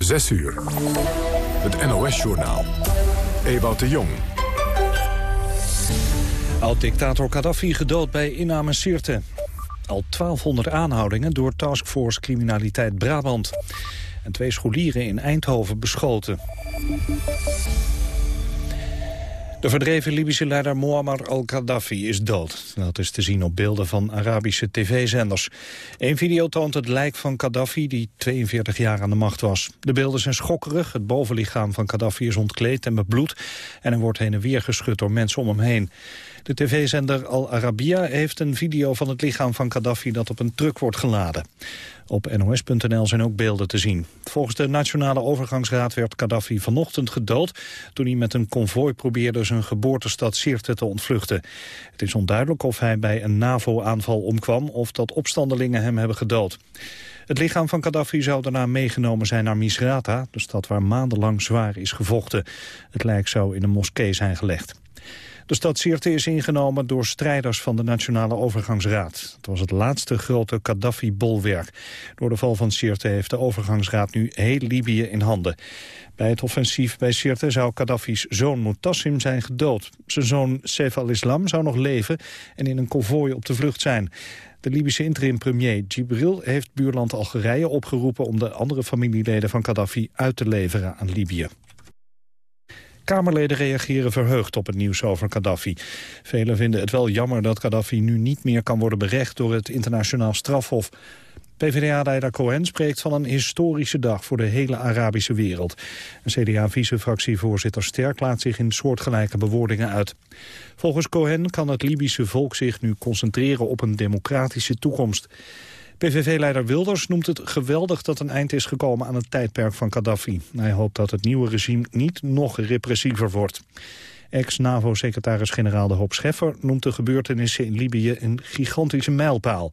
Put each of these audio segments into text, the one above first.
6 uur. Het NOS-journaal. Ewout de Jong. Oud-dictator Gaddafi gedood bij inname Sirte. Al 1200 aanhoudingen door Taskforce Criminaliteit Brabant. En twee scholieren in Eindhoven beschoten. De verdreven Libische leider Muammar al-Gaddafi is dood. Dat is te zien op beelden van Arabische tv-zenders. Een video toont het lijk van Gaddafi, die 42 jaar aan de macht was. De beelden zijn schokkerig. Het bovenlichaam van Gaddafi is ontkleed en bebloed. En hij wordt heen en weer geschud door mensen om hem heen. De tv-zender Al Arabiya heeft een video van het lichaam van Gaddafi dat op een truck wordt geladen. Op nos.nl zijn ook beelden te zien. Volgens de Nationale Overgangsraad werd Gaddafi vanochtend gedood... toen hij met een konvooi probeerde zijn geboortestad Sirte te ontvluchten. Het is onduidelijk of hij bij een NAVO-aanval omkwam... of dat opstandelingen hem hebben gedood. Het lichaam van Gaddafi zou daarna meegenomen zijn naar Misrata... de stad waar maandenlang zwaar is gevochten. Het lijk zou in een moskee zijn gelegd. De stad Sirte is ingenomen door strijders van de Nationale Overgangsraad. Het was het laatste grote Gaddafi-bolwerk. Door de val van Sirte heeft de Overgangsraad nu heel Libië in handen. Bij het offensief bij Sirte zou Gaddafi's zoon Mutassim zijn gedood. Zijn zoon Saif al-Islam zou nog leven en in een konvooi op de vlucht zijn. De Libische interim-premier Gibril heeft buurland Algerije opgeroepen... om de andere familieleden van Gaddafi uit te leveren aan Libië. Kamerleden reageren verheugd op het nieuws over Gaddafi. Velen vinden het wel jammer dat Gaddafi nu niet meer kan worden berecht door het internationaal strafhof. PvdA-leider Cohen spreekt van een historische dag voor de hele Arabische wereld. CDA-vicefractievoorzitter Sterk laat zich in soortgelijke bewoordingen uit. Volgens Cohen kan het Libische volk zich nu concentreren op een democratische toekomst. PVV-leider Wilders noemt het geweldig dat een eind is gekomen aan het tijdperk van Gaddafi. Hij hoopt dat het nieuwe regime niet nog repressiever wordt. Ex-NAVO-secretaris-generaal De Hoop Scheffer noemt de gebeurtenissen in Libië een gigantische mijlpaal.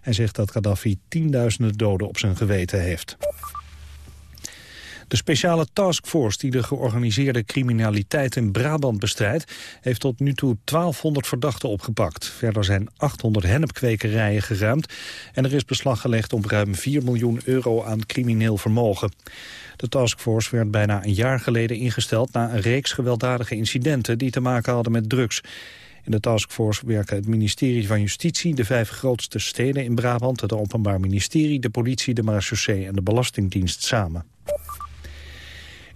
Hij zegt dat Gaddafi tienduizenden doden op zijn geweten heeft. De speciale taskforce die de georganiseerde criminaliteit in Brabant bestrijdt... heeft tot nu toe 1200 verdachten opgepakt. Verder zijn 800 hennepkwekerijen geruimd... en er is beslag gelegd op ruim 4 miljoen euro aan crimineel vermogen. De taskforce werd bijna een jaar geleden ingesteld... na een reeks gewelddadige incidenten die te maken hadden met drugs. In de taskforce werken het ministerie van Justitie, de vijf grootste steden in Brabant, het Openbaar Ministerie, de politie, de marechaussee en de Belastingdienst samen.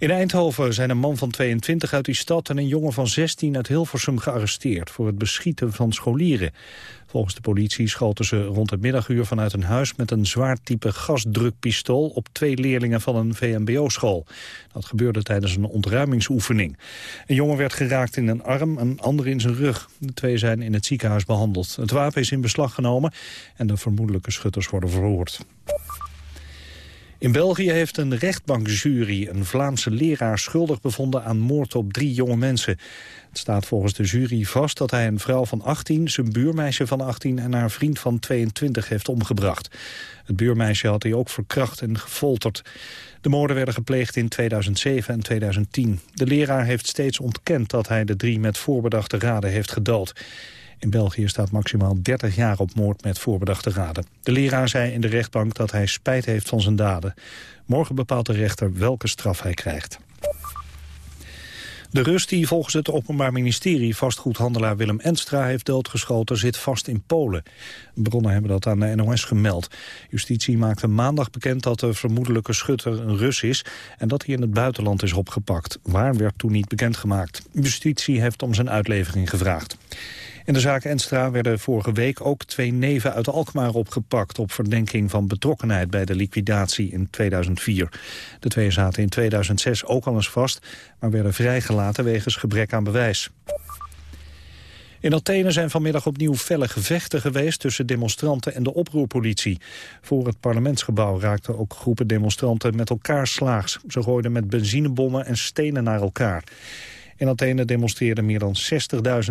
In Eindhoven zijn een man van 22 uit die stad en een jongen van 16 uit Hilversum gearresteerd voor het beschieten van scholieren. Volgens de politie schoten ze rond het middaguur vanuit een huis met een zwaar type gasdrukpistool op twee leerlingen van een VMBO-school. Dat gebeurde tijdens een ontruimingsoefening. Een jongen werd geraakt in een arm, een ander in zijn rug. De twee zijn in het ziekenhuis behandeld. Het wapen is in beslag genomen en de vermoedelijke schutters worden verhoord. In België heeft een rechtbankjury een Vlaamse leraar schuldig bevonden aan moord op drie jonge mensen. Het staat volgens de jury vast dat hij een vrouw van 18, zijn buurmeisje van 18 en haar vriend van 22 heeft omgebracht. Het buurmeisje had hij ook verkracht en gefolterd. De moorden werden gepleegd in 2007 en 2010. De leraar heeft steeds ontkend dat hij de drie met voorbedachte raden heeft gedood. In België staat maximaal 30 jaar op moord met voorbedachte raden. De leraar zei in de rechtbank dat hij spijt heeft van zijn daden. Morgen bepaalt de rechter welke straf hij krijgt. De Rus die volgens het Openbaar Ministerie vastgoedhandelaar Willem Enstra heeft doodgeschoten zit vast in Polen. Bronnen hebben dat aan de NOS gemeld. Justitie maakte maandag bekend dat de vermoedelijke schutter een Rus is en dat hij in het buitenland is opgepakt. Waar werd toen niet bekendgemaakt. Justitie heeft om zijn uitlevering gevraagd. In de zaak Enstra werden vorige week ook twee neven uit Alkmaar opgepakt... op verdenking van betrokkenheid bij de liquidatie in 2004. De twee zaten in 2006 ook al eens vast... maar werden vrijgelaten wegens gebrek aan bewijs. In Athene zijn vanmiddag opnieuw felle gevechten geweest tussen demonstranten en de oproerpolitie. Voor het parlementsgebouw raakten ook groepen demonstranten met elkaar slaags. Ze gooiden met benzinebommen en stenen naar elkaar. In Athene demonstreerden meer dan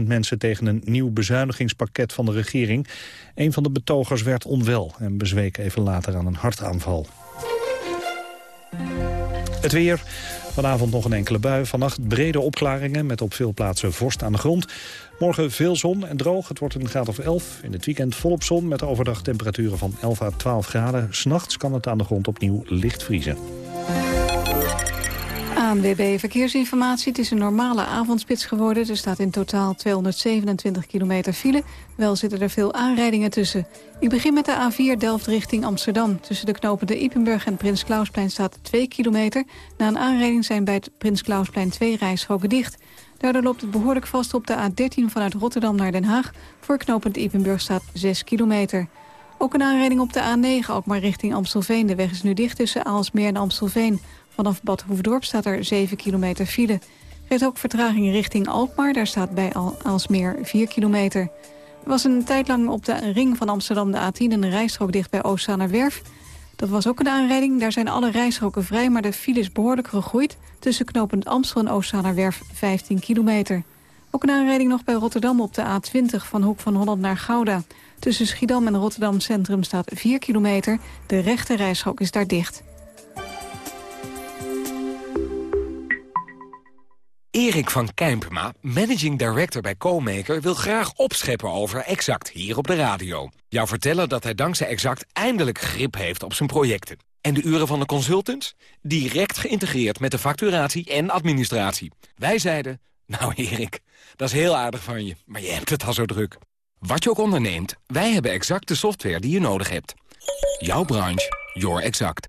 60.000 mensen tegen een nieuw bezuinigingspakket van de regering. Een van de betogers werd onwel en bezweek even later aan een hartaanval. Het weer. Vanavond nog een enkele bui. Vannacht brede opklaringen met op veel plaatsen vorst aan de grond. Morgen veel zon en droog. Het wordt een graad of 11. In het weekend volop zon met overdag temperaturen van 11 à 12 graden. S'nachts kan het aan de grond opnieuw licht vriezen. ANWB Verkeersinformatie. Het is een normale avondspits geworden. Er staat in totaal 227 kilometer file. Wel zitten er veel aanrijdingen tussen. Ik begin met de A4 Delft richting Amsterdam. Tussen de knopen de Ipenburg en Prins Klausplein staat 2 kilometer. Na een aanrijding zijn bij het Prins Klausplein twee rijstroken dicht. Daardoor loopt het behoorlijk vast op de A13 vanuit Rotterdam naar Den Haag. Voor knopend Ipenburg staat 6 kilometer. Ook een aanrijding op de A9, ook maar richting Amstelveen. De weg is nu dicht tussen Aalsmeer en Amstelveen. Vanaf Bad Hoefdorp staat er 7 kilometer file. Is ook vertraging richting Alkmaar. Daar staat bij Aalsmeer 4 kilometer. Er was een tijd lang op de ring van Amsterdam de A10... een rijstrook dicht bij Oostzaanerwerf. Dat was ook een aanrijding. Daar zijn alle rijstroken vrij, maar de file is behoorlijk gegroeid. Tussen knopend Amstel en Oostzaanerwerf 15 kilometer. Ook een aanrijding nog bij Rotterdam op de A20 van Hoek van Holland naar Gouda. Tussen Schiedam en Rotterdam Centrum staat 4 kilometer. De rechte rijstrook is daar dicht. Erik van Kijmpema, managing director bij CoMaker... wil graag opscheppen over Exact hier op de radio. Jou vertellen dat hij dankzij Exact eindelijk grip heeft op zijn projecten. En de uren van de consultants? Direct geïntegreerd met de facturatie en administratie. Wij zeiden, nou Erik, dat is heel aardig van je, maar je hebt het al zo druk. Wat je ook onderneemt, wij hebben exact de software die je nodig hebt. Jouw branche, your exact.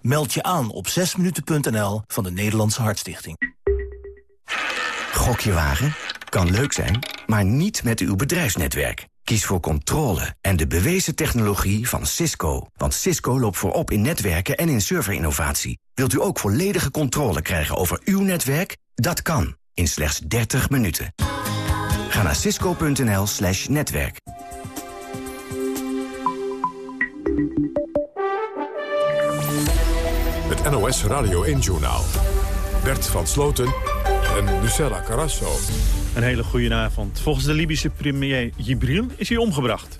Meld je aan op 6minuten.nl van de Nederlandse Hartstichting. Gokje wagen? Kan leuk zijn, maar niet met uw bedrijfsnetwerk. Kies voor controle en de bewezen technologie van Cisco. Want Cisco loopt voorop in netwerken en in serverinnovatie. Wilt u ook volledige controle krijgen over uw netwerk? Dat kan, in slechts 30 minuten. Ga naar cisco.nl slash netwerk. NOS Radio 1-journaal. Bert van Sloten en Lucella Carrasso. Een hele goede avond. Volgens de Libische premier Jibril is hij omgebracht.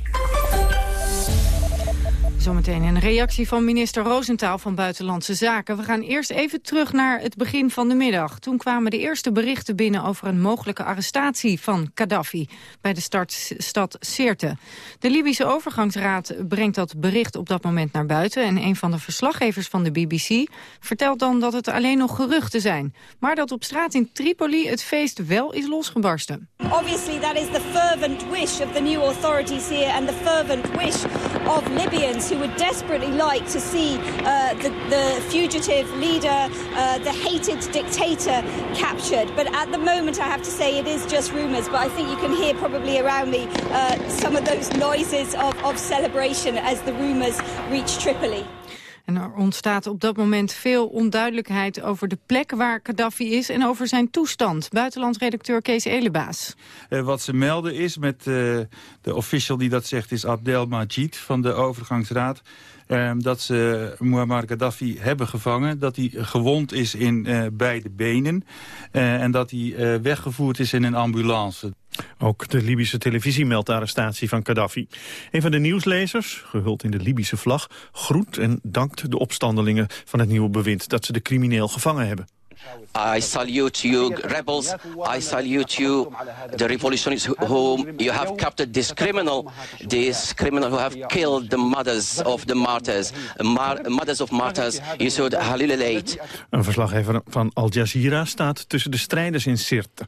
Zometeen een reactie van minister Roosentaal van Buitenlandse Zaken. We gaan eerst even terug naar het begin van de middag. Toen kwamen de eerste berichten binnen over een mogelijke arrestatie van Gaddafi bij de start, stad Sirte. De Libische overgangsraad brengt dat bericht op dat moment naar buiten. En een van de verslaggevers van de BBC vertelt dan dat het alleen nog geruchten zijn. Maar dat op straat in Tripoli het feest wel is losgebarsten. Obviously that is the fervent wish of the new authorities here and the fervent wish of Libyans who would desperately like to see uh, the, the, fugitive leader, uh, the hated dictator, captured. But at the moment, I have to say, it is just rumours. But I think you can hear probably around me uh, some of those noises of, of celebration as the rumours reach Tripoli. En er ontstaat op dat moment veel onduidelijkheid over de plek waar Gaddafi is en over zijn toestand. Buitenlandredacteur Kees Elebaas. Uh, wat ze melden is, met uh, de official die dat zegt, is Abdel Majid van de overgangsraad. Uh, dat ze Muammar Gaddafi hebben gevangen. Dat hij gewond is in uh, beide benen. En dat hij weggevoerd is in een ambulance. Ook de Libische televisie meldt de arrestatie van Gaddafi. Een van de nieuwslezers, gehuld in de Libische vlag, groet en dankt de opstandelingen van het nieuwe bewind dat ze de crimineel gevangen hebben. I salute you, rebels. I salute you, the revolutionists whom you have captured this criminal, this criminal who have killed the mothers of the martyrs, Mar mothers of martyrs, Yusud Halil Een verslaggever van Al Jazeera staat tussen de strijders in Sirte.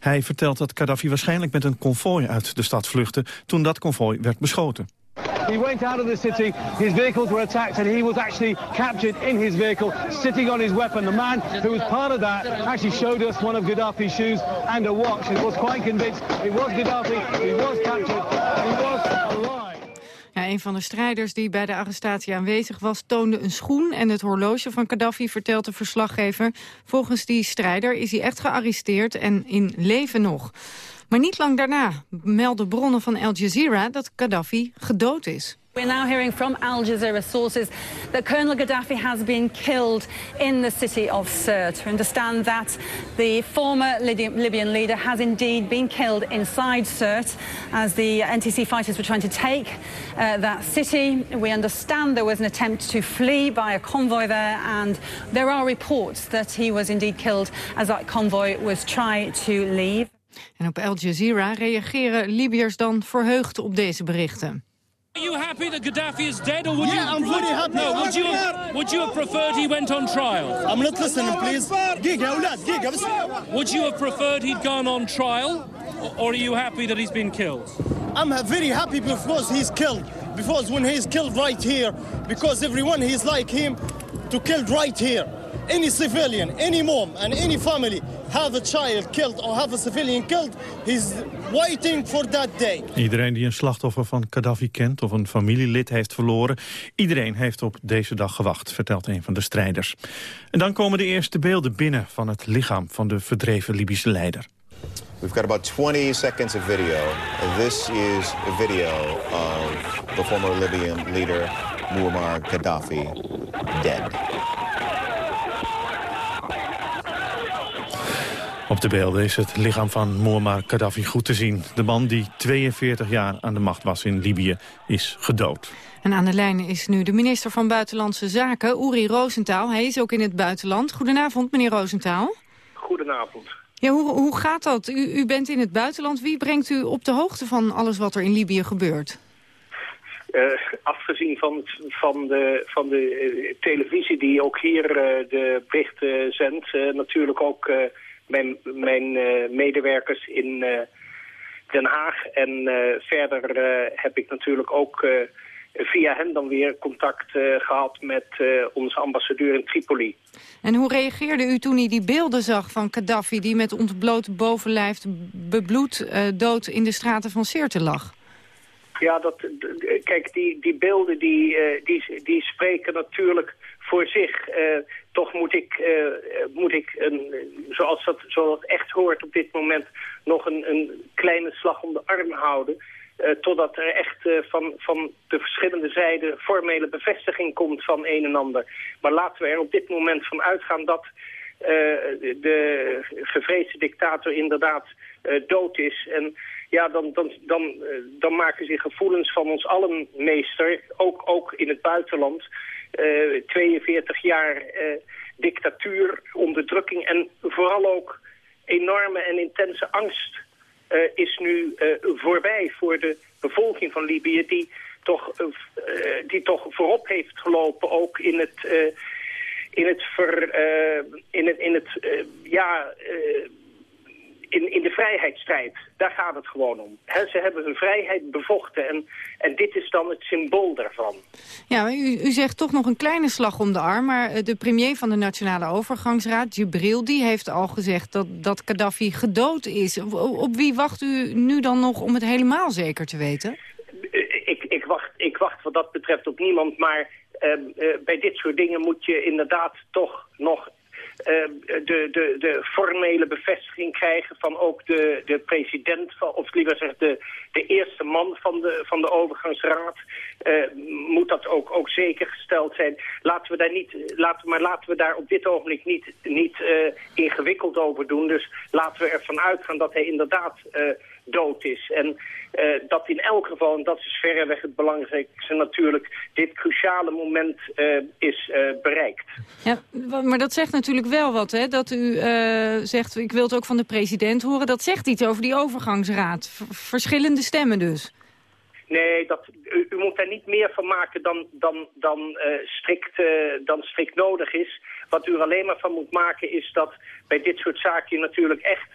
Hij vertelt dat Gaddafi waarschijnlijk met een konvooi uit de stad vluchtte toen dat konvooi werd beschoten. He went out of the city, his vehicles were attacked, and he was actually captured in his vehicle, sitting on his weapon. The man who was part of that actually showed us one of Gaddafi's shoes and a watch and was quite convinced it was Gaddafi, he was captured, he was alive. Ja, een van de strijders die bij de arrestatie aanwezig was... toonde een schoen en het horloge van Gaddafi, vertelt de verslaggever. Volgens die strijder is hij echt gearresteerd en in leven nog. Maar niet lang daarna melden bronnen van Al Jazeera dat Gaddafi gedood is. We're now hearing from Al Jazeera sources that Colonel Gaddafi has been killed in the city of Sirte. We understand that the former Libyan leader has indeed been killed inside Sirte as the NTC fighters were trying to take uh, that city. We understand there was an attempt to flee by a convoy there, and there are reports that he was indeed killed as that convoy was trying to leave. En op Al Jazeera reageren Libiërs dan verheugd op deze berichten. Are you happy that Gaddafi is dead, or would yeah, you? I'm very happy. No, would you have, would you have preferred he went on trial? I'm not listening, please. Would you have preferred he'd gone on trial, or are you happy that he's been killed? I'm very happy because he's killed. Because when he's killed right here, because everyone he's like him to killed right here. Any civilian, any mom, and any family have a child killed or have a civilian killed, he's waiting for that day. Iedereen die een slachtoffer van Gaddafi kent of een familielid heeft verloren, iedereen heeft op deze dag gewacht, vertelt een van de strijders. En dan komen de eerste beelden binnen van het lichaam van de verdreven Libische leider. We've got about 20 seconds of video. This is a video of the former Libyan leader Muammar Gaddafi dead. Op de beelden is het lichaam van Muammar Gaddafi goed te zien. De man die 42 jaar aan de macht was in Libië is gedood. En aan de lijn is nu de minister van Buitenlandse Zaken, Uri Roosentaal. Hij is ook in het buitenland. Goedenavond, meneer Roosentaal. Goedenavond. Ja, hoe, hoe gaat dat? U, u bent in het buitenland. Wie brengt u op de hoogte van alles wat er in Libië gebeurt? Uh, afgezien van, van de, van de uh, televisie die ook hier uh, de berichten zendt, natuurlijk ook mijn, mijn medewerkers in Den Haag. En verder heb ik natuurlijk ook via hen dan weer contact gehad met onze ambassadeur in Tripoli. En hoe reageerde u toen u die beelden zag van Gaddafi... die met ontbloot bovenlijf bebloed dood in de straten van Sirte lag? Ja, dat, kijk, die, die beelden die, die, die spreken natuurlijk voor zich. Uh, toch moet ik, uh, moet ik een, zoals, dat, zoals dat echt hoort op dit moment, nog een, een kleine slag om de arm houden. totdat er echt van, van de verschillende zijden formele bevestiging komt van een en ander. Maar laten we er op dit moment van uitgaan dat de gevreesde dictator inderdaad dood is. En ja, dan, dan, dan, dan maken zich gevoelens van ons allen meester, ook, ook in het buitenland. Uh, 42 jaar uh, dictatuur, onderdrukking en vooral ook enorme en intense angst uh, is nu voorbij voor de bevolking van Libië... die toch, die toch voorop heeft gelopen ook in het, in het, ver, in het, in het ja in, in de vrijheidsstrijd. Daar gaat het gewoon om. ze hebben hun vrijheid bevochten en, en dit is dan het symbool daarvan. Ja, u, u zegt toch nog een kleine slag om de arm... maar eh, de premier van de Nationale Overgangsraad, Jibril... die heeft al gezegd dat, dat Gaddafi gedood is. Op, op wie wacht u nu dan nog om het helemaal zeker te weten? Ik, ik, wacht, ik wacht wat dat betreft op niemand, maar... Uh, uh, bij dit soort dingen moet je inderdaad toch nog de, de, de formele bevestiging krijgen van ook de, de president, van, of liever gezegd de, de eerste man van de, van de overgangsraad. Uh, moet dat ook, ook zeker gesteld zijn. Laten we daar niet, laten, maar laten we daar op dit ogenblik niet, niet uh, ingewikkeld over doen. Dus laten we ervan uitgaan dat hij inderdaad dood is. En uh, dat in elk geval, en dat is verreweg het belangrijkste natuurlijk, dit cruciale moment uh, is uh, bereikt. Ja, maar dat zegt natuurlijk wel wat, hè? Dat u zegt, ik wil het ook van de president horen. Dat zegt iets over die overgangsraad. Verschillende stemmen dus. Nee, dat, u, u, moet daar niet meer van maken dan, dan, dan, strikt, dan strikt nodig is. Wat u er alleen maar van moet maken is dat bij dit soort zaken natuurlijk echt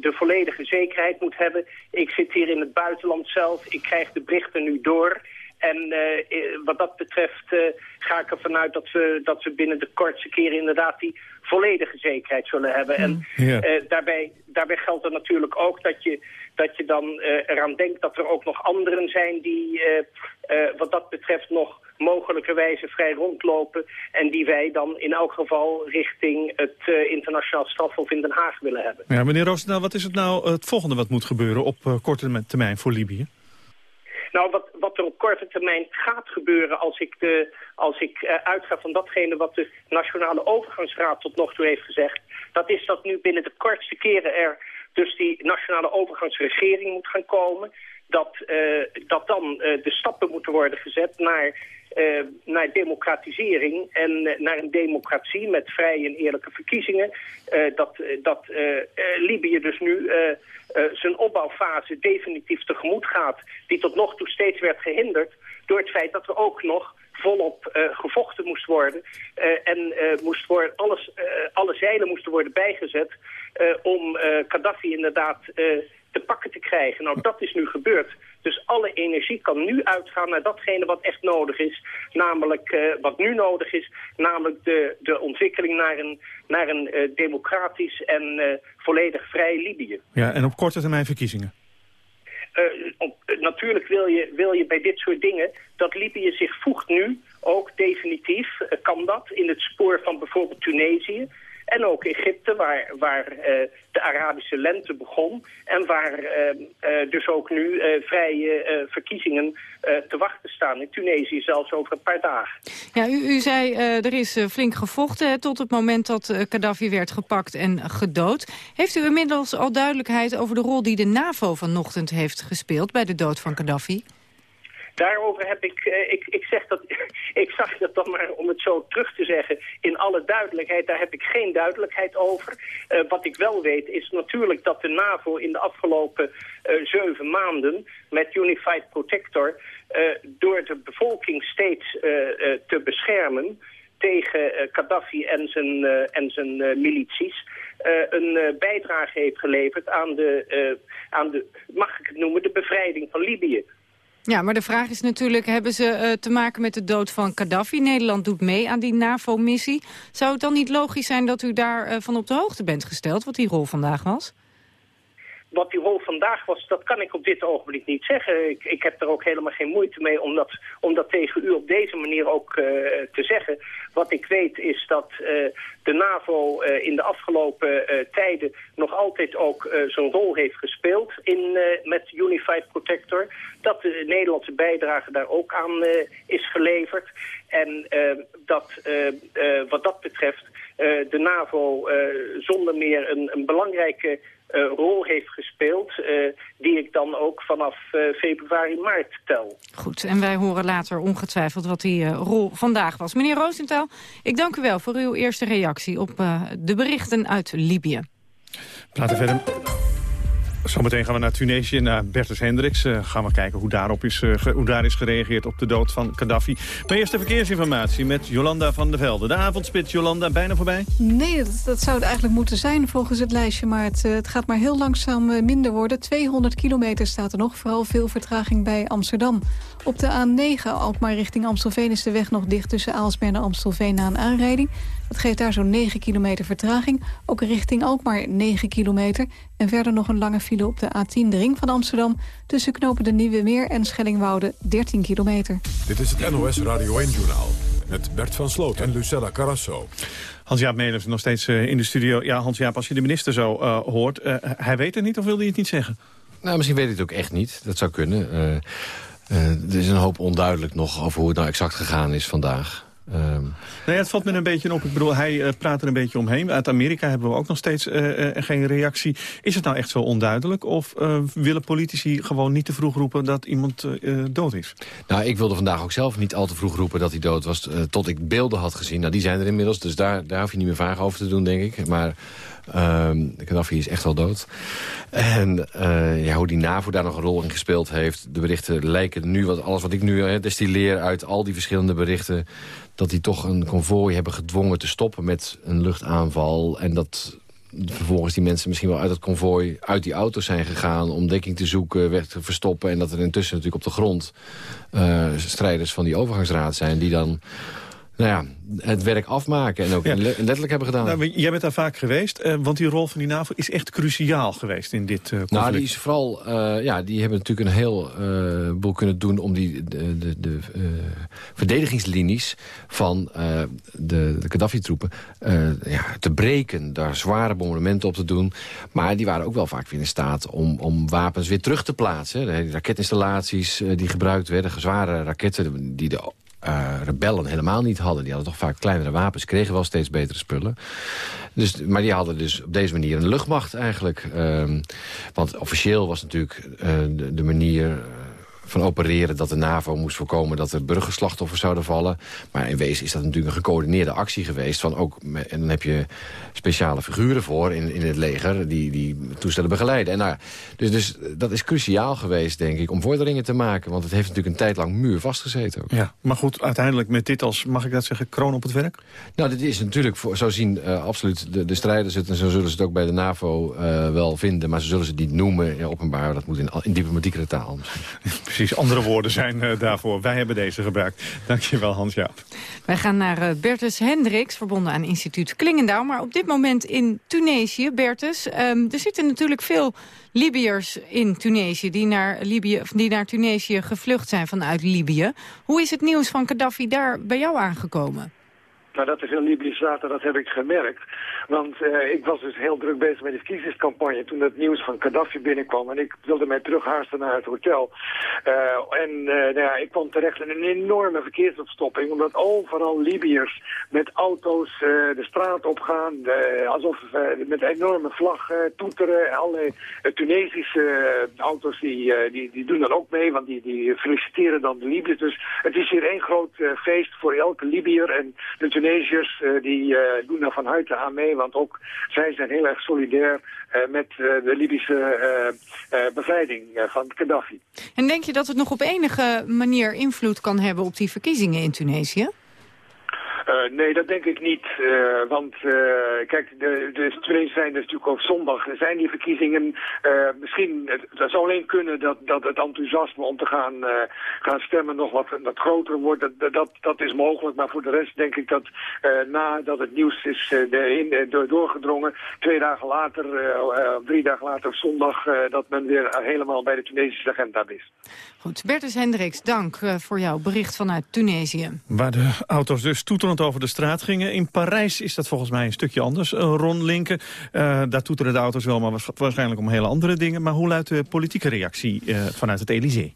de volledige zekerheid moet hebben. Ik zit hier in het buitenland zelf, ik krijg de berichten nu door. En uh, wat dat betreft uh, ga ik ervan uit dat we, dat we binnen de kortste keren inderdaad die volledige zekerheid zullen hebben. En ja. daarbij, daarbij geldt er natuurlijk ook dat je, dat je dan eraan denkt dat er ook nog anderen zijn die wat dat betreft nog mogelijkerwijze vrij rondlopen... en die wij dan in elk geval richting het uh, internationaal strafhof in Den Haag willen hebben. Ja, meneer Roosendaal, wat is het nou het volgende wat moet gebeuren op uh, korte termijn voor Libië? Nou, wat, wat er op korte termijn gaat gebeuren als ik, de, als ik uh, uitga van datgene wat de Nationale Overgangsraad tot nog toe heeft gezegd, dat is dat nu binnen de kortste keren er dus die Nationale Overgangsregering moet gaan komen. Dat, uh, dat dan uh, de stappen moeten worden gezet naar uh, naar democratisering en naar een democratie met vrije en eerlijke verkiezingen. Dat dat Libië dus nu zijn opbouwfase definitief tegemoet gaat, die tot nog toe steeds werd gehinderd door het feit dat er ook nog volop gevochten moest worden. En moest worden, alles, alle zeilen moesten worden bijgezet om Gaddafi inderdaad te pakken te krijgen. Nou, dat is nu gebeurd. Dus alle energie kan nu uitgaan naar datgene wat echt nodig is. Namelijk, uh, wat nu nodig is, namelijk de, de ontwikkeling naar een, naar een uh, democratisch en uh, volledig vrij Libië. Ja, en op korte termijn verkiezingen? Op, natuurlijk wil je, wil je bij dit soort dingen dat Libië zich voegt nu, ook definitief, kan dat, in het spoor van bijvoorbeeld Tunesië. En ook Egypte, waar, waar uh, de Arabische lente begon. En waar uh, uh, dus ook nu vrije verkiezingen te wachten staan. In Tunesië zelfs over een paar dagen. Ja, u, u zei er is flink gevochten hè, tot het moment dat Gaddafi werd gepakt en gedood. Heeft u inmiddels al duidelijkheid over de rol die de NAVO vanochtend heeft gespeeld bij de dood van Gaddafi? Daarover heb ik, uh, ik, ik zeg dat, ik zag dat dan maar om het zo terug te zeggen, in alle duidelijkheid, daar heb ik geen duidelijkheid over. Uh, wat ik wel weet is natuurlijk dat de NAVO in de afgelopen uh, zeven maanden met Unified Protector door de bevolking steeds te beschermen tegen Gaddafi en zijn, en zijn milities, een bijdrage heeft geleverd aan de, aan de, mag ik het noemen, de bevrijding van Libië. Ja, maar de vraag is natuurlijk, hebben ze uh, te maken met de dood van Gaddafi? Nederland doet mee aan die NAVO-missie. Zou het dan niet logisch zijn dat u daarvan uh, van op de hoogte bent gesteld, wat die rol vandaag was? Wat die rol vandaag was, dat kan ik op dit ogenblik niet zeggen. Ik, ik heb er ook helemaal geen moeite mee om dat, om dat tegen u op deze manier ook uh, te zeggen. Wat ik weet is dat uh, de NAVO uh, in de afgelopen tijden nog altijd ook zijn rol heeft gespeeld in, met Unified Protector. Dat de Nederlandse bijdrage daar ook aan is geleverd. En dat wat dat betreft de NAVO zonder meer een, een belangrijke rol heeft gespeeld... Uh, die ik dan ook vanaf uh, februari, maart tel. Goed, en wij horen later ongetwijfeld wat die rol vandaag was. Meneer Roosentaal, ik dank u wel voor uw eerste reactie... op de berichten uit Libië. Laten verder Zometeen gaan we naar Tunesië, naar Bertus Hendricks. Uh, gaan we kijken hoe, daarop is, uh, hoe daar is gereageerd op de dood van Gaddafi. Maar eerst de verkeersinformatie met Jolanda van der Velde. De avondspits, Jolanda, bijna voorbij? Nee, dat, zou het eigenlijk moeten zijn volgens het lijstje. Maar het, uh, het gaat maar heel langzaam minder worden. 200 kilometer staat er nog, vooral veel vertraging bij Amsterdam. Op de A9 Alkmaar richting Amstelveen is de weg nog dicht... tussen Aalsmeer en Amstelveen na een aanrijding. Dat geeft daar zo'n 9 kilometer vertraging. Ook richting Alkmaar 9 kilometer. En verder nog een lange file op de A10, de ring van Amsterdam... tussen knopen de Nieuwe Meer en Schellingwoude 13 kilometer. Dit is het NOS Radio 1-journaal met Bert van Sloot en Lucella Carrasso. Hans-Jaap Melis nog steeds uh, in de studio. Ja, Hans-Jaap, als je de minister zo uh, hoort... Uh, hij weet het niet of wil hij het niet zeggen? Nou, misschien weet hij het ook echt niet. Dat zou kunnen. er is een hoop onduidelijk nog over hoe het nou exact gegaan is vandaag. Um... Nee, het valt me een beetje op. Ik bedoel, hij uh, praat er een beetje omheen. Uit Amerika hebben we ook nog steeds uh, uh, geen reactie. Is het nou echt zo onduidelijk? Of willen politici gewoon niet te vroeg roepen dat iemand dood is? Nou, ik wilde vandaag ook zelf niet al te vroeg roepen dat hij dood was... tot ik beelden had gezien. Nou, die zijn er inmiddels, dus daar, daar hoef je niet meer vragen over te doen, denk ik. Maar Um, Gaddafi is echt wel dood. En ja, hoe die NAVO daar nog een rol in gespeeld heeft. De berichten lijken nu, wat, alles wat ik nu destilleer uit al die verschillende berichten... dat die toch een konvooi hebben gedwongen te stoppen met een luchtaanval. En dat vervolgens die mensen misschien wel uit het konvooi uit die auto's zijn gegaan... om dekking te zoeken, weg te verstoppen. En dat er intussen natuurlijk op de grond uh, strijders van die overgangsraad zijn... die dan nou ja, het werk afmaken en ook letterlijk hebben gedaan. Nou, jij bent daar vaak geweest, uh, want die rol van die NAVO is echt cruciaal geweest in dit uh, conflict. Nou, die is vooral, uh, ja, die hebben natuurlijk een heel boel kunnen doen om die de, de, de verdedigingslinies van de, de Gaddafi-troepen ja, te breken, daar zware bombardementen op te doen. Maar die waren ook wel vaak weer in staat om, om wapens weer terug te plaatsen. De raketinstallaties die gebruikt werden, zware raketten die de uh, rebellen helemaal niet hadden. Die hadden toch vaak kleinere wapens, kregen wel steeds betere spullen. Dus, maar die hadden dus op deze manier een luchtmacht eigenlijk. Uh, want officieel was natuurlijk de, de, manier van opereren... dat de NAVO moest voorkomen dat er burgerslachtoffers zouden vallen. Maar in wezen is dat natuurlijk een gecoördineerde actie geweest. Van ook, en dan heb je speciale figuren voor in, in het leger... die, die toestellen begeleiden. En nou, dus, dus dat is cruciaal geweest, denk ik, om vorderingen te maken. Want het heeft natuurlijk een tijd lang muur vastgezeten. Ook. Ja, maar goed, uiteindelijk met dit als, mag ik dat zeggen, kroon op het werk? Nou, dit is natuurlijk, voor, zo zien uh, absoluut de, de strijders het... en zo zullen ze het ook bij de NAVO uh, wel vinden. Maar ze zullen ze niet noemen, ja, openbaar. Dat moet in, in diplomatiekere taal misschien. Precies, andere woorden zijn uh, daarvoor. Wij hebben deze gebruikt. Dankjewel, Hans-Jaap. Wij gaan naar Bertus Hendricks, verbonden aan instituut Klingendaal. Maar op dit moment in Tunesië, Bertus. Um, er zitten natuurlijk veel Libiërs in Tunesië die naar, Libië, die naar Tunesië gevlucht zijn vanuit Libië. Hoe is het nieuws van Gaddafi daar bij jou aangekomen? Nou, dat er veel Libiërs zaten, dat heb ik gemerkt. Want uh, ik was dus heel druk bezig met de verkiezingscampagne toen het nieuws van Gaddafi binnenkwam. En ik wilde mij terughaasten naar het hotel. Uh, en uh, nou ja, ik kwam terecht in een enorme verkeersopstopping. Omdat overal Libiërs met auto's de straat opgaan. alsof met een enorme vlag toeteren. Alle Tunesische auto's die, die, die doen dan ook mee. Want die, die feliciteren dan de Libiërs. Dus het is hier één groot feest voor elke Libiër. En de Tunesiërs die doen daar van harte aan mee want ook zij zijn heel erg solidair uh, met de Libische bevrijding van Gaddafi. En denk je dat het nog op enige manier invloed kan hebben op die verkiezingen in Tunesië? Uh, nee, dat denk ik niet. Uh, want uh, kijk, de, de twee zijn dus natuurlijk op zondag. Zijn die verkiezingen misschien... Het zou alleen kunnen dat, dat het enthousiasme om te gaan, gaan stemmen nog wat, wat groter wordt. Dat, dat, dat is mogelijk. Maar voor de rest denk ik dat nadat het nieuws is de, in, doorgedrongen... twee dagen later, drie dagen later op zondag... dat men weer helemaal bij de Tunesische agenda is. Goed, Bertus Hendricks, dank voor jouw bericht vanuit Tunesië. Waar de auto's dus over de straat gingen. In Parijs is dat volgens mij een stukje anders. Uh, Ron Linken, uh, daar toeteren de auto's wel, maar waarschijnlijk om hele andere dingen. Maar hoe luidt de politieke reactie uh, vanuit het Elysée?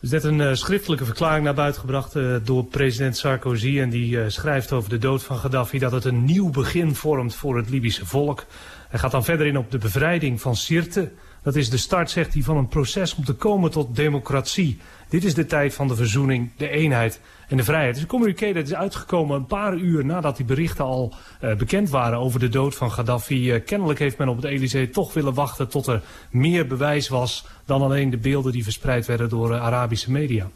Er is net een schriftelijke verklaring naar buiten gebracht door president Sarkozy. En die schrijft over de dood van Gaddafi dat het een nieuw begin vormt voor het Libische volk. Hij gaat dan verder in op de bevrijding van Sirte. Dat is de start, zegt hij, van een proces om te komen tot democratie. Dit is de tijd van de verzoening, de eenheid en de vrijheid. Dus een communiqué dat is uitgekomen een paar uur nadat die berichten al uh, bekend waren over de dood van Gaddafi. Uh, kennelijk heeft men op het Elysée toch willen wachten tot er meer bewijs was dan alleen de beelden die verspreid werden door uh, Arabische media.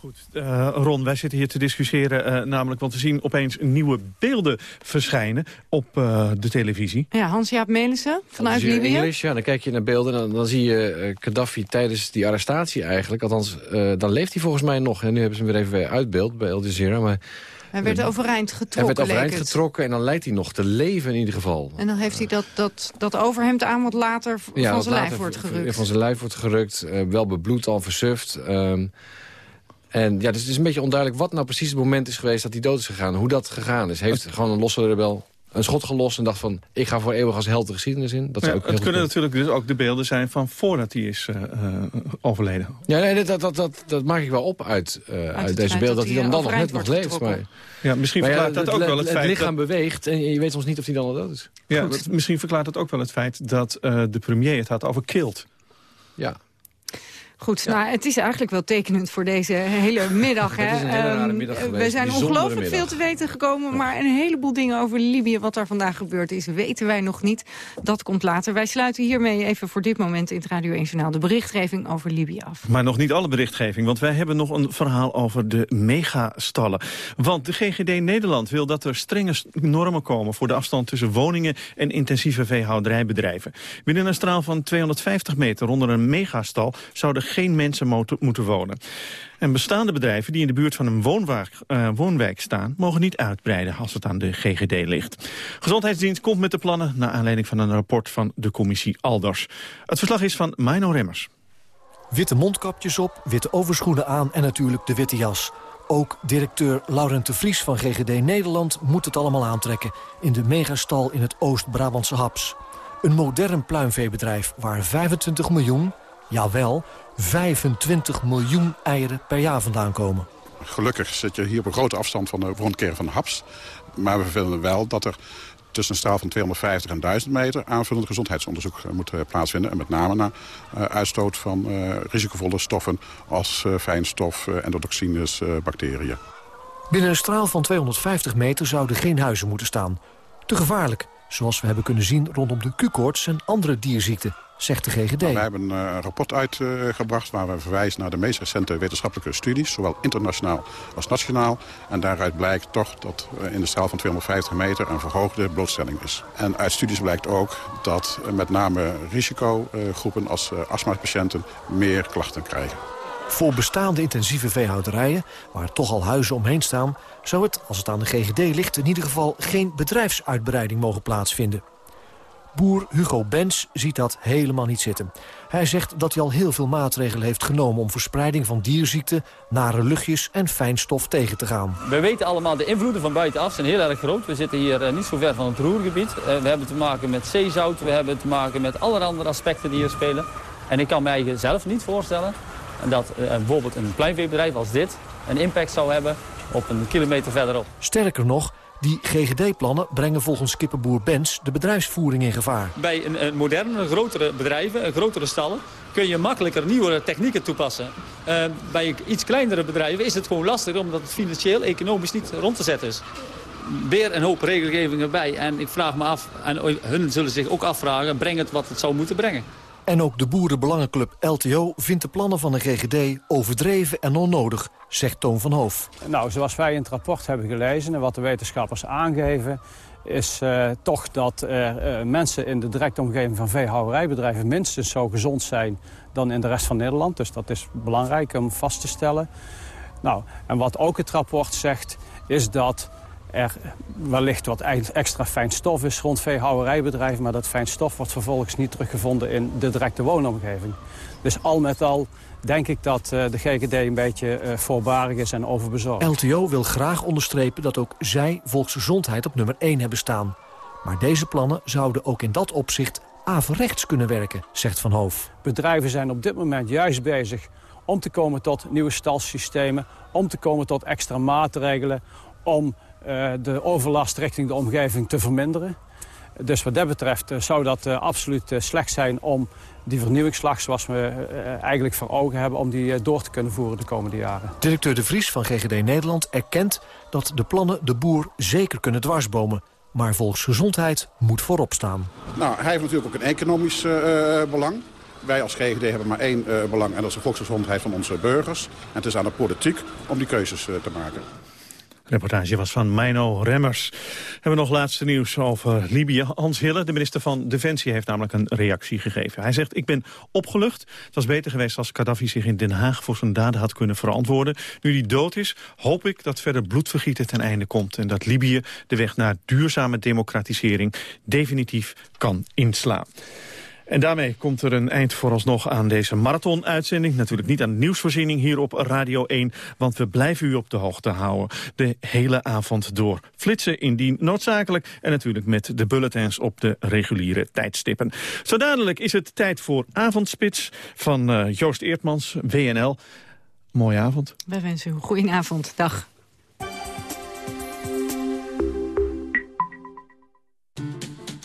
Goed, uh, Ron, wij zitten hier te discussiëren, uh, namelijk, want we zien opeens nieuwe beelden verschijnen op uh, de televisie. Ja, Hans-Jaap Melissen vanuit Libië. English, ja, dan kijk je naar beelden en dan, dan zie je Gaddafi tijdens die arrestatie eigenlijk. Althans, dan leeft hij volgens mij nog. En nu hebben ze hem weer even weer uit beeld bij Al Jazeera, maar... Hij werd overeind getrokken. Hij werd overeind getrokken en dan lijkt hij nog te leven in ieder geval. En dan heeft hij dat, dat, dat overhemd aan wat later ja, van zijn lijf wordt gerukt. Van zijn lijf wordt gerukt, wel bebloed al, versuft... Um, en ja, dus het is een beetje onduidelijk wat nou precies het moment is geweest dat hij dood is gegaan. Hoe dat gegaan is. Heeft gewoon een losse rebel een schot gelost en dacht van... ik ga voor eeuwig als held de geschiedenis in. Dat ja, ook het kunnen natuurlijk dus ook de beelden zijn van voordat hij is uh, uh, overleden. Ja, nee, dat, dat, dat, dat maak ik wel op uit, uh, uit, uit deze beelden. Dat, hij dan, dan nog net nog leeft. Maar, ja, misschien maar verklaart dat ook wel het, het feit... Het lichaam beweegt en je weet soms niet of hij dan al dood is. Ja, dat, misschien verklaart dat ook wel het feit dat de premier het had over kilt. Ja, Goed, nou, het is eigenlijk wel tekenend voor deze hele middag. Hè? Um, we zijn ongelooflijk veel te weten gekomen, maar een heleboel dingen over Libië, wat daar vandaag gebeurd is, weten wij nog niet. Dat komt later. Wij sluiten hiermee even voor dit moment in het Radio 1 Journaal de berichtgeving over Libië af. Maar nog niet alle berichtgeving, want wij hebben nog een verhaal over de megastallen. Want de GGD Nederland wil dat er strenge normen komen voor de afstand tussen woningen en intensieve veehouderijbedrijven. Binnen een straal van 250 meter onder een megastal zou de geen mensen moeten wonen. En bestaande bedrijven die in de buurt van een woonwijk, uh, woonwijk staan... mogen niet uitbreiden als het aan de GGD ligt. Gezondheidsdienst komt met de plannen... naar aanleiding van een rapport van de commissie Alders. Het verslag is van Mino Remmers. Witte mondkapjes op, witte overschoenen aan en natuurlijk de witte jas. Ook directeur Laurent de Vries van GGD Nederland moet het allemaal aantrekken... in de megastal in het Oost-Brabantse Haps. Een modern pluimveebedrijf waar 25 miljoen, jawel, 25 miljoen eieren per jaar vandaan komen. Gelukkig zit je hier op een grote afstand van de woonkern van Haps. Maar we vinden wel dat er tussen een straal van 250 en 1000 meter aanvullend gezondheidsonderzoek eh, moet eh, plaatsvinden. En met name naar uh, uitstoot van risicovolle stoffen als fijnstof, endotoxines, bacteriën. Binnen een straal van 250 meter zouden geen huizen moeten staan. Te gevaarlijk, zoals we hebben kunnen zien rondom de Q-koorts en andere dierziekten zegt de GGD. Nou, wij hebben eh, een rapport uitgebracht waar we verwijzen naar de meest recente wetenschappelijke studies, zowel internationaal als nationaal. En daaruit blijkt toch dat eh, in de straal van 250 meter een verhoogde blootstelling is. En uit studies blijkt ook dat eh, met name risicogroepen als astmapatiënten meer klachten krijgen. Voor bestaande intensieve veehouderijen, waar toch al huizen omheen staan... zou het, als het aan de GGD ligt, in ieder geval geen bedrijfsuitbreiding mogen plaatsvinden. Boer Hugo Bens ziet dat helemaal niet zitten. Hij zegt dat hij al heel veel maatregelen heeft genomen... om verspreiding van dierziekten, nare luchtjes en fijnstof tegen te gaan. We weten allemaal, de invloeden van buitenaf zijn heel erg groot. We zitten hier eh, niet zo ver van het roergebied. Eh, we hebben te maken met zeezout, we hebben te maken met allerlei andere aspecten die hier spelen. En ik kan mij zelf niet voorstellen dat uh, bijvoorbeeld een pleinveebedrijf als dit... een impact zou hebben op een kilometer verderop. Sterker nog, die GGD-plannen brengen volgens kippenboer Bens de bedrijfsvoering in gevaar. Bij een, een moderne, grotere bedrijven, grotere stallen... kun je makkelijker nieuwe technieken toepassen. Uh, bij iets kleinere bedrijven is het gewoon lastig... omdat het financieel, economisch niet rond te zetten is. Weer een hoop regelgevingen bij. En ik vraag me af, en hun zullen zich ook afvragen... breng het wat het zou moeten brengen. En ook de boerenbelangenclub LTO vindt de plannen van de GGD overdreven en onnodig, zegt Toon van Hoof. Nou, zoals wij in het rapport hebben gelezen en wat de wetenschappers aangeven is uh, toch dat uh, mensen in de directe omgeving van veehouderijbedrijven minstens zo gezond zijn dan in de rest van Nederland. Dus dat is belangrijk om vast te stellen. Nou, en wat ook het rapport zegt, is dat er wellicht wat extra fijn stof is rond veehouderijbedrijven... maar dat fijn stof wordt vervolgens niet teruggevonden in de directe woonomgeving. Dus al met al denk ik dat eh, de GGD een beetje uh, voorbarig is en overbezorgd. LTO wil graag onderstrepen dat ook zij volksgezondheid op nummer 1 hebben staan. Maar deze plannen zouden ook in dat opzicht averechts kunnen werken, zegt Van Hoof. Bedrijven zijn op dit moment juist bezig om te komen tot nieuwe stalsystemen... om te komen tot extra maatregelen, om de overlast richting de omgeving te verminderen. Dus wat dat betreft uh, zou dat uh, absoluut slecht zijn om die vernieuwingsslag zoals we eigenlijk voor ogen hebben... om die door te kunnen voeren de komende jaren. Directeur De Vries van GGD Nederland erkent dat de plannen de boer zeker kunnen dwarsbomen. Maar volksgezondheid moet voorop staan. Nou, hij heeft natuurlijk ook een economisch belang. Wij als GGD hebben maar één belang en dat is de volksgezondheid van onze burgers. En het is aan de politiek om die keuzes te maken. Reportage was van Mino Remmers. Hebben nog laatste nieuws over Libië. Hans Hille, de minister van Defensie, heeft namelijk een reactie gegeven. Hij zegt, ik ben opgelucht. Het was beter geweest als Gaddafi zich in Den Haag voor zijn daden had kunnen verantwoorden. Nu hij dood is, hoop ik dat verder bloedvergieten ten einde komt... en dat Libië de weg naar duurzame democratisering definitief kan inslaan. En daarmee komt er een eind vooralsnog aan deze marathon-uitzending. Natuurlijk niet aan nieuwsvoorziening hier op Radio 1... want we blijven u op de hoogte houden de hele avond door. Flitsen indien noodzakelijk en natuurlijk met de bulletins op de reguliere tijdstippen. Zo dadelijk is het tijd voor Avondspits van uh, Joost Eertmans, WNL. Mooie avond. Wij wensen u een goede avond. Dag.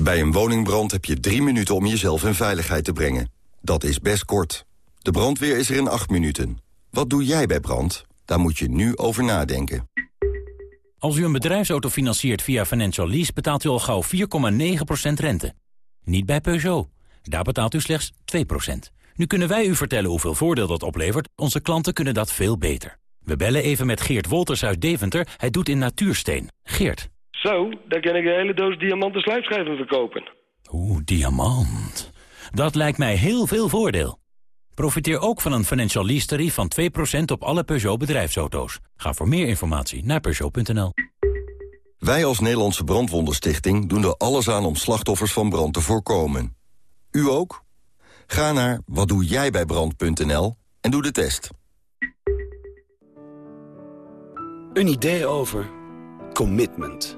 Bij een woningbrand heb je drie minuten om jezelf in veiligheid te brengen. Dat is best kort. De brandweer is er in 8 minuten. Wat doe jij bij brand? Daar moet je nu over nadenken. Als u een bedrijfsauto financiert via Financial Lease... betaalt u al gauw 4,9% rente. Niet bij Peugeot. Daar betaalt u slechts 2%. Nu kunnen wij u vertellen hoeveel voordeel dat oplevert. Onze klanten kunnen dat veel beter. We bellen even met Geert Wolters uit Deventer. Hij doet in natuursteen. Geert. Zo, dan kan ik een hele doos diamanten slijpschijven verkopen. Oeh, diamant. Dat lijkt mij heel veel voordeel. Profiteer ook van een financial lease tarief van 2% op alle Peugeot bedrijfsauto's. Ga voor meer informatie naar Peugeot.nl. Wij als Nederlandse Brandwondenstichting doen er alles aan om slachtoffers van brand te voorkomen. U ook? Ga naar watdoejijbijbrand.nl en doe de test. Een idee over commitment.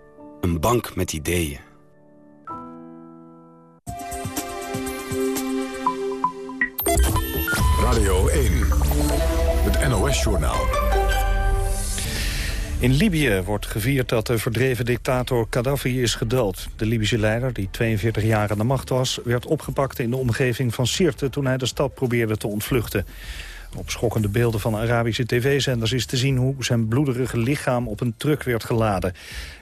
Een bank met ideeën. Radio 1. Het NOS-journaal. In Libië wordt gevierd dat de verdreven dictator Gaddafi is gedood. De Libische leider, die 42 jaar aan de macht was... werd opgepakt in de omgeving van Sirte toen hij de stad probeerde te ontvluchten. Op schokkende beelden van Arabische tv-zenders is te zien hoe zijn bloederige lichaam op een truck werd geladen.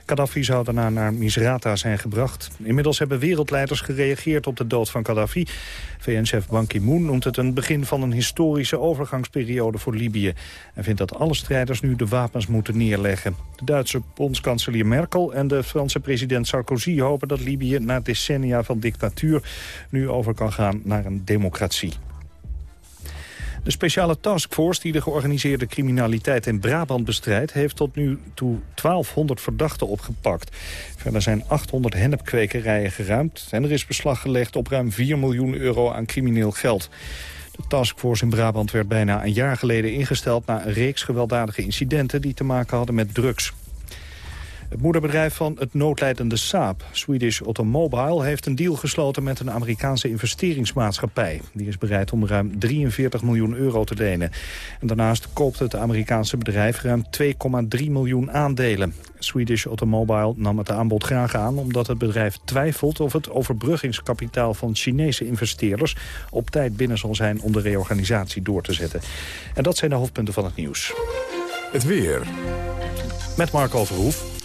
Gaddafi zou daarna naar Misrata zijn gebracht. Inmiddels hebben wereldleiders gereageerd op de dood van Gaddafi. VN-chef Ban Ki-moon noemt het een begin van een historische overgangsperiode voor Libië. En vindt dat alle strijders nu de wapens moeten neerleggen. De Duitse bondskanselier Merkel en de Franse president Sarkozy hopen dat Libië na decennia van dictatuur nu over kan gaan naar een democratie. De speciale taskforce die de georganiseerde criminaliteit in Brabant bestrijdt... heeft tot nu toe 1200 verdachten opgepakt. Verder zijn 800 hennepkwekerijen geruimd... en er is beslag gelegd op ruim 4 miljoen euro aan crimineel geld. De taskforce in Brabant werd bijna een jaar geleden ingesteld... na een reeks gewelddadige incidenten die te maken hadden met drugs. Het moederbedrijf van het noodlijdende Saab, Swedish Automobile... heeft een deal gesloten met een Amerikaanse investeringsmaatschappij. Die is bereid om ruim 43 miljoen euro te lenen. En daarnaast koopt het Amerikaanse bedrijf ruim 2,3 miljoen aandelen. Swedish Automobile nam het aanbod graag aan... omdat het bedrijf twijfelt of het overbruggingskapitaal van Chinese investeerders... op tijd binnen zal zijn om de reorganisatie door te zetten. En dat zijn de hoofdpunten van het nieuws. Het weer. Met Marco Verhoef.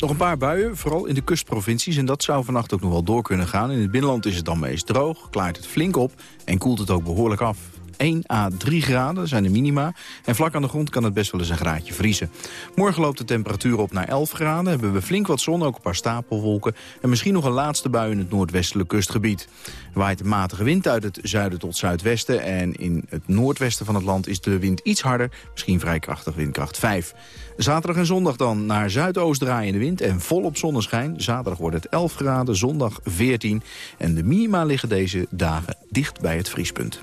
Nog een paar buien, vooral in de kustprovincies. En dat zou vannacht ook nog wel door kunnen gaan. In het binnenland is het dan meest droog, klaart het flink op... en koelt het ook behoorlijk af. 1 à 3 graden zijn de minima. En vlak aan de grond kan het best wel eens een graadje vriezen. Morgen loopt de temperatuur op naar 11 graden. Hebben we flink wat zon, ook een paar stapelwolken. En misschien nog een laatste bui in het noordwestelijk kustgebied. Waait matige wind uit het zuiden tot zuidwesten. En in het noordwesten van het land is de wind iets harder. Misschien vrij krachtig windkracht 5. Zaterdag en zondag dan naar zuidoost draaiende wind en volop zonneschijn. Zaterdag wordt het 11 graden, zondag 14. En de minima liggen deze dagen dicht bij het vriespunt.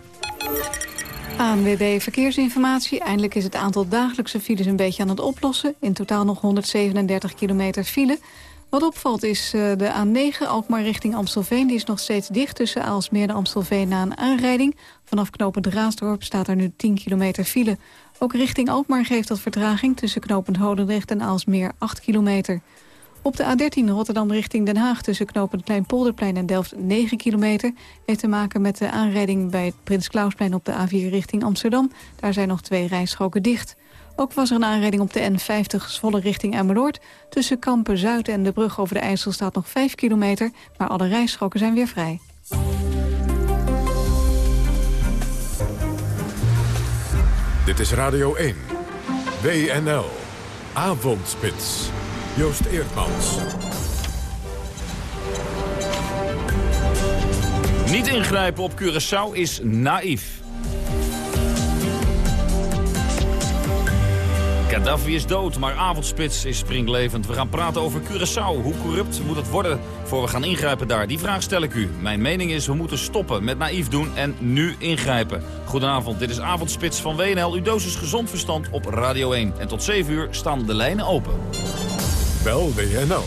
ANWB Verkeersinformatie. Eindelijk is het aantal dagelijkse files een beetje aan het oplossen. In totaal nog 137 kilometer file. Wat opvalt is uh, de A9 Alkmaar richting Amstelveen. Die is nog steeds dicht tussen Aalsmeer en Amstelveen na een aanrijding. Vanaf knooppunt Raasdorp staat er nu 10 kilometer file. Ook richting Alkmaar geeft dat vertraging tussen knooppunt Hodendrecht en Aalsmeer 8 kilometer. Op de A13 Rotterdam richting Den Haag tussen knooppunt Kleinpolderplein en Delft 9 kilometer. Heeft te maken met de aanrijding bij het Prins Klausplein op de A4 richting Amsterdam. Daar zijn nog twee rijstroken dicht. Ook was er een aanrijding op de N50 Zwolle richting Emmeloord. Tussen Kampen Zuid en de brug over de IJssel staat nog 5 kilometer. Maar alle rijstroken zijn weer vrij. Dit is Radio 1. WNL. Avondspits. Joost Eerdmans. Niet ingrijpen op Curaçao is naïef. Gaddafi is dood, maar avondspits is springlevend. We gaan praten over Curaçao. Hoe corrupt moet het worden voor we gaan ingrijpen daar? Die vraag stel ik u. Mijn mening is, we moeten stoppen met naïef doen en nu ingrijpen. Goedenavond, dit is Avondspits van WNL. Uw dosis gezond verstand op Radio 1. En tot 7 uur staan de lijnen open. Bel WNL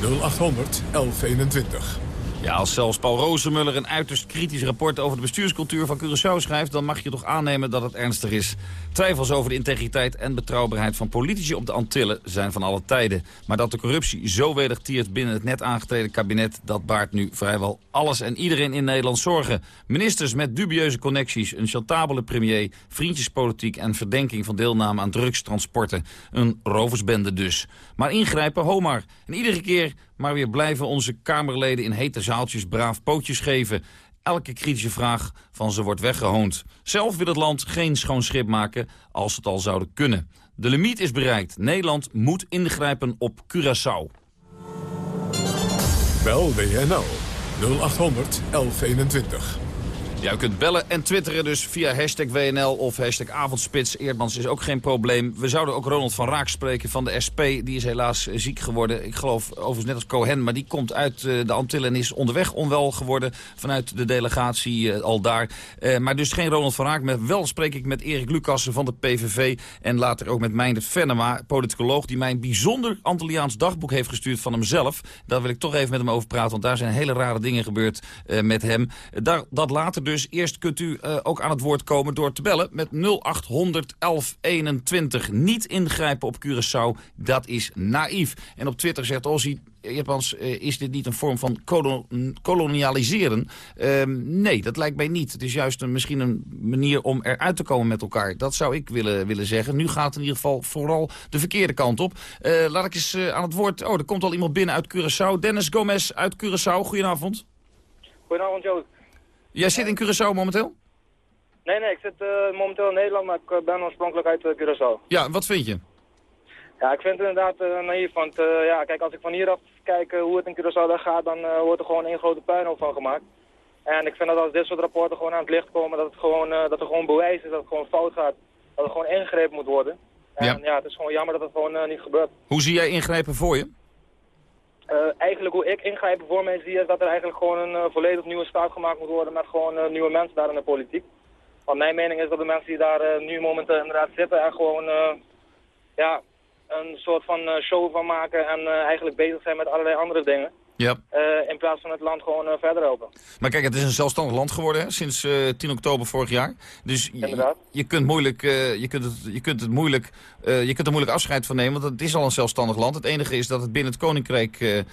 0800 1121. Ja, als zelfs Paul Rozemuller een uiterst kritisch rapport over de bestuurscultuur van Curaçao schrijft... dan mag je toch aannemen dat het ernstig is. Twijfels over de integriteit en betrouwbaarheid van politici op de Antillen zijn van alle tijden. Maar dat de corruptie zo welig tiert binnen het net aangetreden kabinet... dat baart nu vrijwel alles en iedereen in Nederland zorgen. Ministers met dubieuze connecties, een chantabele premier... vriendjespolitiek en verdenking van deelname aan drugstransporten. Een roversbende dus. Maar ingrijpen, homar. En iedere keer maar weer blijven onze Kamerleden in hete zaaltjes braaf pootjes geven. Elke kritische vraag van ze wordt weggehoond. Zelf wil het land geen schoon schip maken als het al zouden kunnen. De limiet is bereikt. Nederland moet ingrijpen op Curaçao. Bel WNL 0800 1121. Ja, u kunt bellen en twitteren dus via hashtag WNL of hashtag Avondspits. Eerdmans is ook geen probleem. We zouden ook Ronald van Raak spreken van de SP. Die is helaas eh, ziek geworden. Ik geloof overigens net als Cohen, maar die komt uit eh, de Antillen... en is onderweg onwel geworden vanuit de delegatie uh, al daar. Uh, maar dus geen Ronald van Raak. Maar wel spreek ik met Erik Lucassen van de PVV... en later ook met Meindert Venema, politicoloog... die mij een bijzonder Antilliaans dagboek heeft gestuurd van hemzelf. Daar wil ik toch even met hem over praten, want daar zijn hele rare dingen gebeurd met hem. Daar, dat later dus. Eerst kunt u uh, ook aan het woord komen door te bellen met 0800 1121. Niet ingrijpen op Curaçao, dat is naïef. En op Twitter zegt Ozzy, Japans, uh, is dit niet een vorm van kolon kolonialiseren? Uh, nee, dat lijkt mij niet. Het is juist een, misschien een manier om eruit te komen met elkaar. Dat zou ik willen, willen zeggen. Nu gaat het in ieder geval vooral de verkeerde kant op. Uh, laat ik eens aan het woord... Oh, er komt al iemand binnen uit Curaçao. Dennis Gomez uit Curaçao. Goedenavond. Goedenavond, Joost. Jij zit in Curaçao momenteel? Nee, nee, ik zit uh, momenteel in Nederland, maar ik ben oorspronkelijk uit uh, Curaçao. Ja, wat vind je? Ja, ik vind het inderdaad uh, naïef, want ja, kijk, als ik van hieraf kijk hoe het in Curaçao daar gaat, dan wordt er gewoon één grote puinhoop van gemaakt. En ik vind dat als dit soort rapporten gewoon aan het licht komen, dat, het gewoon, dat er gewoon bewijs is dat het gewoon fout gaat. Dat er gewoon ingegrepen moet worden. En ja, ja het is gewoon jammer dat het gewoon niet gebeurt. Hoe zie jij ingrijpen voor je? Uh, eigenlijk hoe ik ingrijpen voor mij zie is dat er eigenlijk gewoon een uh, volledig nieuwe staat gemaakt moet worden met gewoon uh, nieuwe mensen daar in de politiek. Want mijn mening is dat de mensen die daar nu momenteel inderdaad zitten en gewoon ja, een soort van show van maken en eigenlijk bezig zijn met allerlei andere dingen. Ja. Uh, in plaats van het land gewoon uh, verder open. Maar kijk, het is een zelfstandig land geworden hè, sinds uh, 10 oktober vorig jaar. Dus je, je, kunt moeilijk, je, kunt het, je, kunt het moeilijk, je kunt er moeilijk afscheid van nemen, want het is al een zelfstandig land. Het enige is dat het binnen het Koninkrijk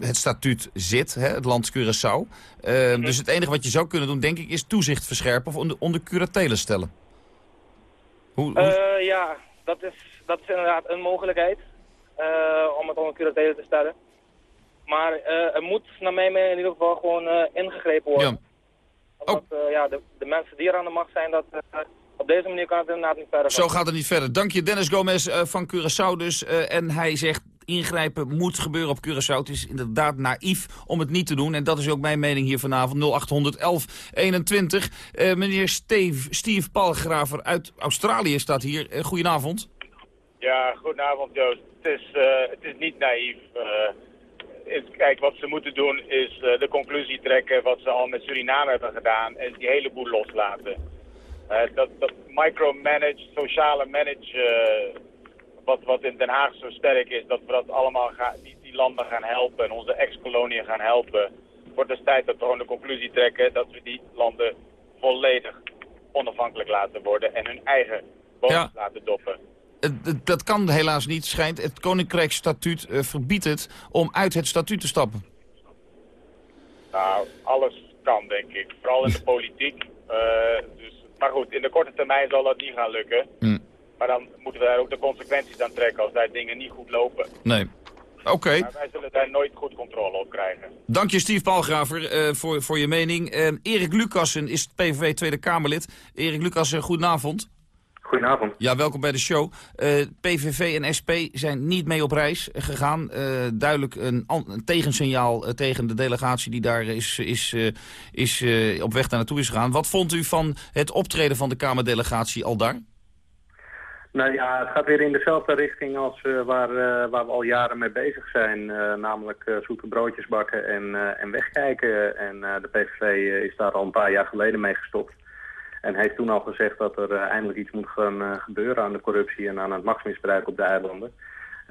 het statuut zit, hè, het land Curaçao. Mm -hmm. Dus het enige wat je zou kunnen doen, denk ik, is toezicht verscherpen of onder, onder curatelen stellen. Hoe, hoe... ja, dat is, dat is inderdaad een mogelijkheid om het onder curatelen te stellen. Maar uh, er moet naar mijn mening in ieder geval gewoon uh, ingegrepen worden. Ja. Omdat uh, ja, de, de, mensen die er aan de macht zijn, dat, op deze manier kan het inderdaad niet verder. Zo gaat het niet verder. Dank je Dennis Gomez van Curaçao dus. en hij zegt ingrijpen moet gebeuren op Curaçao. Het is inderdaad naïef om het niet te doen. En dat is ook mijn mening hier vanavond. 0800 1121. meneer Steve, Steve Palgraver uit Australië staat hier. goedenavond. Ja, goedenavond Joost. Het is, het is niet naïef kijk, wat ze moeten doen is uh, de conclusie trekken wat ze al met Suriname hebben gedaan. En die hele boel loslaten. Uh, dat, dat micromanage, sociale manage, uh, wat, wat in Den Haag zo sterk is, dat we dat allemaal gaan, die, die landen gaan helpen en onze ex-koloniën gaan helpen. Wordt dus tijd dat we gewoon de conclusie trekken dat we die landen volledig onafhankelijk laten worden en hun eigen ja. laten doppen dat kan helaas niet, schijnt. Het Koninkrijksstatuut uh, verbiedt het om uit het statuut te stappen. Nou, alles kan, denk ik. Vooral in de politiek. Uh, dus, maar goed, in de korte termijn zal dat niet gaan lukken. Mm. Maar dan moeten we daar ook de consequenties aan trekken als daar dingen niet goed lopen. Nee. Oké. Okay. Maar wij zullen daar nooit goed controle op krijgen. Dank je, Steve Palgraver, uh, voor, voor je mening. Erik Lucassen is PVV Tweede Kamerlid. Erik Lucassen, goedenavond. Goedenavond. Ja, welkom bij de show. Uh, PVV en SP zijn niet mee op reis gegaan. Uh, duidelijk een, een tegensignaal uh, tegen de delegatie die daar is, is, is op weg daar naartoe is gegaan. Wat vond u van het optreden van de Kamerdelegatie al daar? Nou ja, het gaat weer in dezelfde richting als waar, waar we al jaren mee bezig zijn. Namelijk zoete broodjes bakken en, en wegkijken. En de PVV is daar al een paar jaar geleden mee gestopt. En heeft toen al gezegd dat er eindelijk iets moet gaan gebeuren aan de corruptie en aan het machtsmisbruik op de eilanden.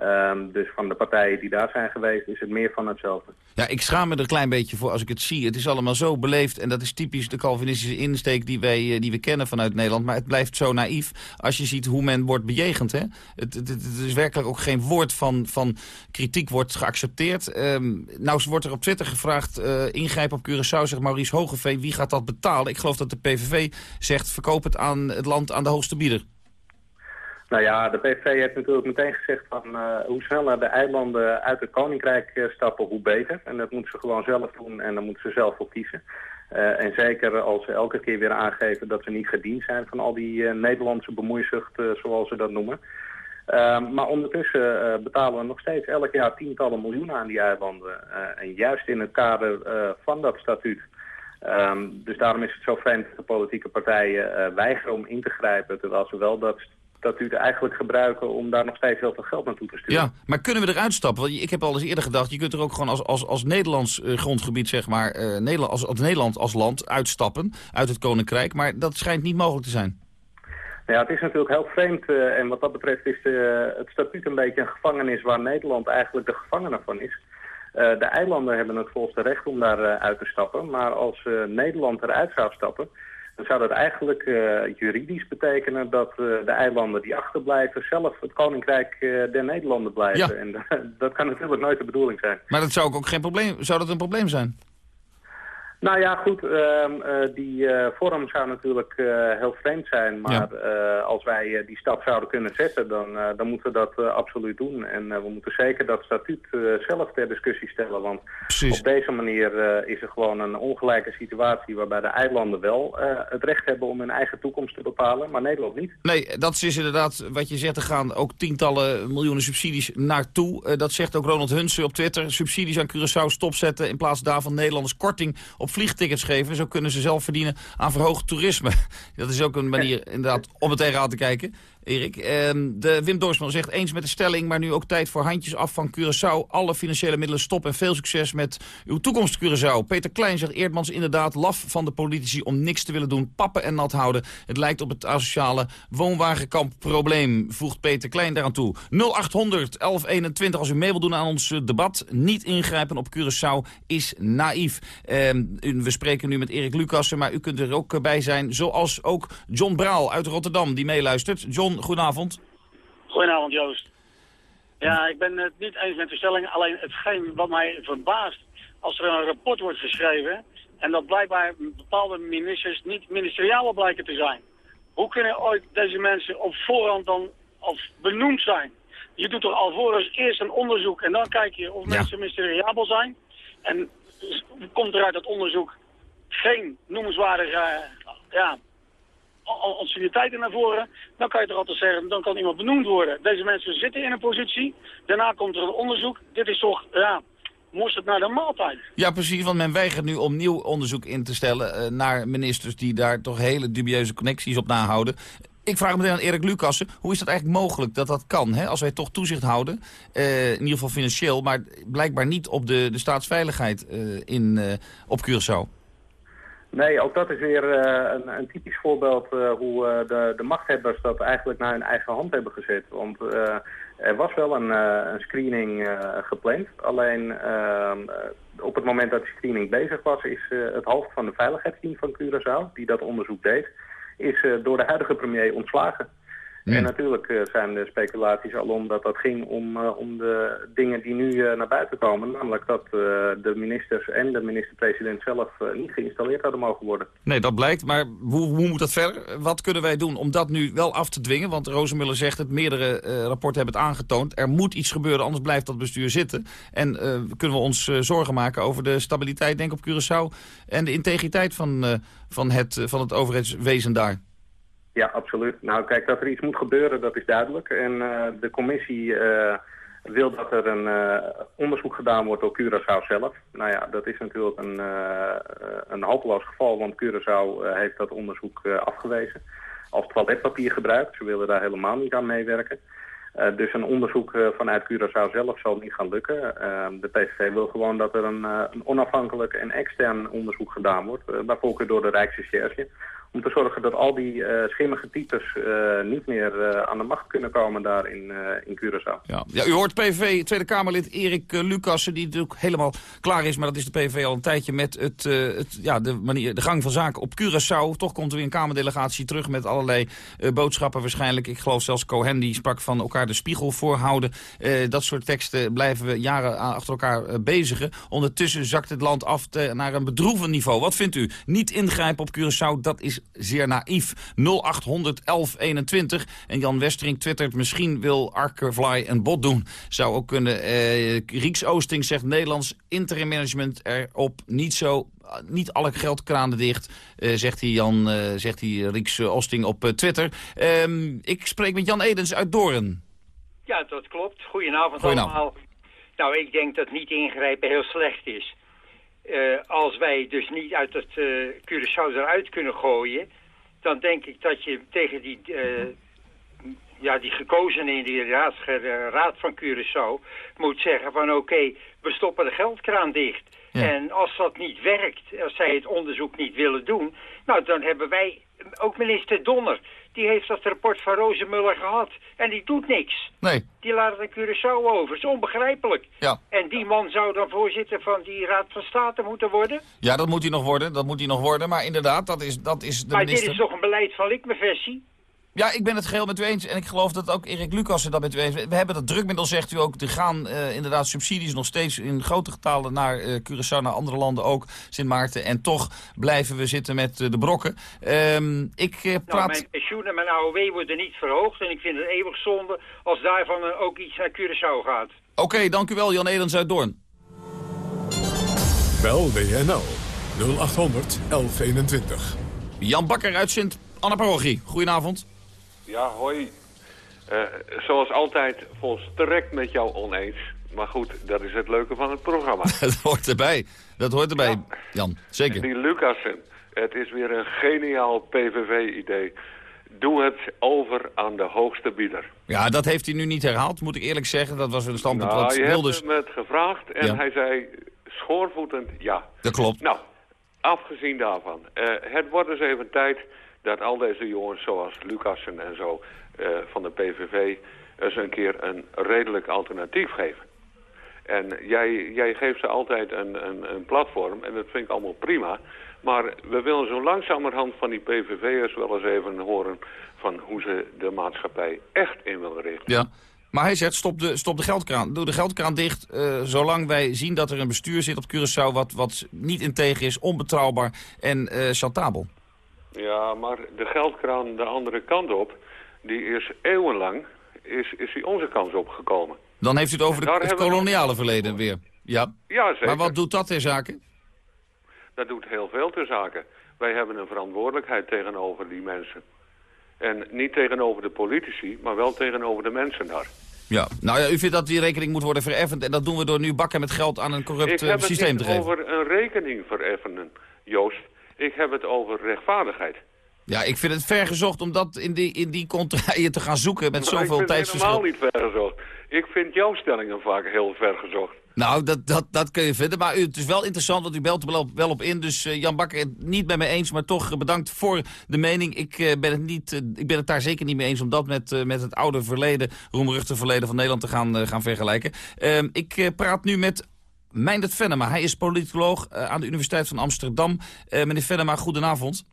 Um, dus van de partijen die daar zijn geweest is het meer van hetzelfde. Ja, ik schaam me er een klein beetje voor als ik het zie. Het is allemaal zo beleefd en dat is typisch de Calvinistische insteek die, wij, eh, die we kennen vanuit Nederland. Maar het blijft zo naïef als je ziet hoe men wordt bejegend. Hè? Het, het, is werkelijk ook geen woord van, van kritiek wordt geaccepteerd. Um, nou wordt er op Twitter gevraagd, uh, ingrijpen op Curaçao, zegt Maurice Hogeveen. Wie gaat dat betalen? Ik geloof dat de PVV zegt, verkoop het aan het land aan de hoogste bieder. Nou ja, de PVV heeft natuurlijk meteen gezegd van uh, hoe sneller de eilanden uit het koninkrijk uh, stappen, hoe beter. En dat moeten ze gewoon zelf doen en daar moeten ze zelf voor kiezen. Uh, en zeker als ze elke keer weer aangeven dat ze niet gediend zijn van al die Nederlandse bemoeizucht, zoals ze dat noemen. maar ondertussen betalen we nog steeds elk jaar tientallen miljoenen aan die eilanden. en juist in het kader van dat statuut. Um, dus daarom is het zo vreemd dat de politieke partijen weigeren om in te grijpen, terwijl ze wel dat dat u het eigenlijk gebruiken om daar nog steeds heel veel geld naartoe te sturen. Ja, maar kunnen we eruit stappen? Want ik heb al eens eerder gedacht, je kunt er ook gewoon als, als, als Nederlands uh, grondgebied, zeg maar, uh, Nederland, als, als Nederland als land uitstappen uit het Koninkrijk. Maar dat schijnt niet mogelijk te zijn. Ja, het is natuurlijk heel vreemd uh, en wat dat betreft is de, het statuut een beetje een gevangenis waar Nederland eigenlijk de gevangene van is. de eilanden hebben het volste recht om daar uit te stappen, maar als Nederland eruit zou stappen, dan zou dat eigenlijk uh, juridisch betekenen dat uh, de eilanden die achterblijven zelf het koninkrijk uh, der Nederlanden blijven. Ja. En dat kan natuurlijk nooit de bedoeling zijn. Maar dat zou ook geen probleem, zou dat een probleem zijn? Nou ja, goed, uh, die uh, vorm zou natuurlijk uh, heel vreemd zijn. Maar ja. als wij die stap zouden kunnen zetten, dan, dan moeten we dat absoluut doen. En we moeten zeker dat statuut zelf ter discussie stellen. Want Precies. op deze manier is er gewoon een ongelijke situatie... waarbij de eilanden wel het recht hebben om hun eigen toekomst te bepalen, maar Nederland niet. Nee, dat is inderdaad wat je zegt. Er gaan ook tientallen miljoenen subsidies naartoe. dat zegt ook Ronald Hunsen op Twitter. Subsidies aan Curaçao stopzetten in plaats daarvan Nederlanders korting op vliegtickets geven. Zo kunnen ze zelf verdienen aan verhoogd toerisme. Dat is ook een manier inderdaad om het tegenaan te kijken. Erik. Ehm, de Wim Doorsman zegt eens met de stelling, maar nu ook tijd voor handjes af van Curaçao. Alle financiële middelen stop en veel succes met uw toekomst Curaçao. Peter Klein zegt Eerdmans inderdaad laf van de politici om niks te willen doen. Pappen en nat houden. Het lijkt op het asociale woonwagenkamp-probleem, voegt Peter Klein daaraan toe. 0800 1121 als u mee wilt doen aan ons debat. Niet ingrijpen op Curaçao is naïef. Ehm, we spreken nu met Erik Lucassen, maar u kunt er ook bij zijn. Zoals ook John Braal uit Rotterdam die meeluistert. John, goedenavond. Goedenavond, Joost. Ja, ik ben het niet eens met de stelling. Alleen hetgeen wat mij verbaast, als er een rapport wordt geschreven... en dat blijkbaar bepaalde ministers niet ministeriaal blijken te zijn. Hoe kunnen ooit deze mensen op voorhand dan als benoemd zijn? Je doet toch alvorens eerst een onderzoek en dan kijk je of Ja. mensen ministeriabel zijn. En komt er uit dat onderzoek geen noemenswaardige eh, ja, anciëniteiten naar voren, dan kan je toch altijd zeggen, dan kan iemand benoemd worden. Deze mensen zitten in een positie, daarna komt er een onderzoek. Dit is toch, ja, moest het naar de maaltijd. Ja, precies, want men weigert nu om nieuw onderzoek in te stellen... eh, naar ministers die daar toch hele dubieuze connecties op nahouden. Ik vraag meteen aan Erik Lucassen, hoe is dat eigenlijk mogelijk dat dat kan? Hè? Als wij toch toezicht houden, eh, in ieder geval financieel... maar blijkbaar niet op de, de staatsveiligheid eh, in, op Curaçao. Nee, ook dat is weer eh, een, een typisch voorbeeld eh, hoe eh, de, de machthebbers dat eigenlijk naar hun eigen hand hebben gezet. Want er was wel een, een screening gepland. Alleen ehm, eh, op het moment dat die screening bezig was, is het hoofd van de veiligheidsdienst van Curaçao, die dat onderzoek deed, is door de huidige premier ontslagen. En natuurlijk eh, zijn de speculaties alom dat dat ging om, eh, om de dingen die nu eh, naar buiten komen. Namelijk dat de ministers en de minister-president zelf niet geïnstalleerd hadden mogen worden. Nee, dat blijkt. Maar hoe, hoe moet dat verder? Wat kunnen wij doen om dat nu wel af te dwingen? Want Rozenmuller zegt het, meerdere rapporten hebben het aangetoond. Er moet iets gebeuren, anders blijft dat bestuur zitten. En kunnen we ons zorgen maken over de stabiliteit, denk ik, op Curaçao... en de integriteit van, van, het, van het overheidswezen daar. Ja, absoluut. Nou, kijk, dat er iets moet gebeuren, dat is duidelijk. En eh, de commissie eh, wil dat er een eh, onderzoek gedaan wordt door Curaçao zelf. Nou ja, dat is natuurlijk een, een hopeloos geval, want Curaçao heeft dat onderzoek afgewezen. als toiletpapier gebruikt. Ze willen daar helemaal niet aan meewerken. Dus een onderzoek vanuit Curaçao zelf zal niet gaan lukken. De PVV wil gewoon dat er een, een onafhankelijk en extern onderzoek gedaan wordt. bijvoorbeeld door de Rijksrecherche om te zorgen dat al die uh, schimmige types uh, niet meer uh, aan de macht kunnen komen daar in, in Curaçao. Ja. ja, u hoort PV Tweede Kamerlid Erik Lucassen, die natuurlijk helemaal klaar is, maar dat is de PV al een tijdje met het, het, ja, de, manier, de gang van zaken op Curaçao. Toch komt er weer een Kamerdelegatie terug met allerlei boodschappen waarschijnlijk. Ik geloof zelfs Cohen die sprak van elkaar de spiegel voorhouden. dat soort teksten blijven we jaren achter elkaar bezigen. Ondertussen zakt het land af naar een bedroevend niveau. Wat vindt u? Niet ingrijpen op Curaçao, dat is zeer naïef. 0800 1121. En Jan Westering twittert, misschien wil Arkevlaai een bot doen. Zou ook kunnen. Eh, Rieks Oosting zegt Nederlands interim management erop niet zo niet alle geldkranen dicht, uh, zegt hij, Jan, uh, zegt hij Rieks Oosting op uh, Twitter. Um, ik spreek met Jan Edens uit Doorn. Ja, dat klopt. Goedenavond, Goedenavond. allemaal. Nou, ik denk dat niet ingrijpen heel slecht is. Uh, als wij dus niet uit het uh, Curaçao eruit kunnen gooien... dan denk ik dat je tegen die, uh, ja, die gekozenen in die raad, raad van Curaçao... moet zeggen van oké, okay, we stoppen de geldkraan dicht. Ja. En als dat niet werkt, als zij het onderzoek niet willen doen... nou, dan hebben wij, ook minister Donner... die heeft dat rapport van Rozenmuller gehad. En die doet niks. Nee. Die laat het aan Curaçao over. Dat is onbegrijpelijk. Ja. En die man zou dan voorzitter van die Raad van State moeten worden? Ja, dat moet hij nog worden. Dat moet hij nog worden. Maar inderdaad, dat is, dat is de maar minister... dit is toch een beleid van Likmeversie? Ja, ik ben het geheel met u eens. En ik geloof dat ook Erik Lucassen dat met u eens. We hebben dat drukmiddel, zegt u ook. Er gaan uh, inderdaad subsidies nog steeds in grote getalen naar uh, Curaçao, naar andere landen ook, Sint Maarten. En toch blijven we zitten met uh, de brokken. Um, ik praat... Nou, mijn pensioen en mijn AOW worden niet verhoogd. En ik vind het eeuwig zonde als daarvan ook iets naar Curaçao gaat. Oké, okay, dank u wel, Jan Edens uit Doorn. Bel WNL 0800 1121. Jan Bakker uit Sint Anna Parochie. Goedenavond. Ja, hoi. Uh, zoals altijd volstrekt met jou oneens. Maar goed, dat is het leuke van het programma. dat hoort erbij. Dat hoort erbij, ja. Jan. Zeker. Die Lucassen. Het is weer een geniaal PVV-idee. Doe het over aan de hoogste bieder. Ja, dat heeft hij nu niet herhaald, moet ik eerlijk zeggen. Dat was een standpunt nou, wat je Wilders... hebt hem het gevraagd en ja. hij zei schoorvoetend ja. Dat klopt. Nou, afgezien daarvan. Uh, het wordt dus even tijd dat al deze jongens zoals Lucassen en zo uh, van de PVV eens een keer een redelijk alternatief geven. En jij, jij geeft ze altijd een, een, een platform en dat vind ik allemaal prima. Maar we willen zo langzamerhand van die PVV'ers wel eens even horen van hoe ze de maatschappij echt in willen richten. Ja. Maar hij zegt, stop de, stop de geldkraan. Doe de geldkraan dicht, uh, zolang wij zien dat er een bestuur zit op Curaçao... wat, wat niet integer is, onbetrouwbaar en uh. Ja, maar de geldkraan de andere kant op, die is eeuwenlang, is, is die onze kans opgekomen. Dan heeft u het over de, het koloniale we... verleden weer. Ja. ja, zeker. Maar wat doet dat ter zake? Dat doet heel veel ter zake. Wij hebben een verantwoordelijkheid tegenover die mensen. En niet tegenover de politici, maar wel tegenover de mensen daar. Ja, nou ja, u vindt dat die rekening moet worden vereffend... en dat doen we door nu bakken met geld aan een corrupt Ik heb systeem het te geven. over een rekening vereffenen, Joost. Ik heb het over rechtvaardigheid. Ja, ik vind het vergezocht om dat in die, in die contraien te gaan zoeken met zoveel tijdsverschil. Ik vind het helemaal niet vergezocht. Ik vind jouw stellingen vaak heel vergezocht. Nou, dat, dat, dat kun je vinden. Maar u, het is wel interessant, want u belt er wel op, in. Dus uh, Jan Bakker, niet met me eens, maar toch bedankt voor de mening. Ik, uh, ben, het niet, uh, ik ben het daar zeker niet mee eens om dat met, met het oude verleden, roemruchte verleden van Nederland te gaan, gaan vergelijken. Ehm, ik praat nu met Meindert Venema. Hij is politicoloog aan de Universiteit van Amsterdam. meneer Venema, goedenavond.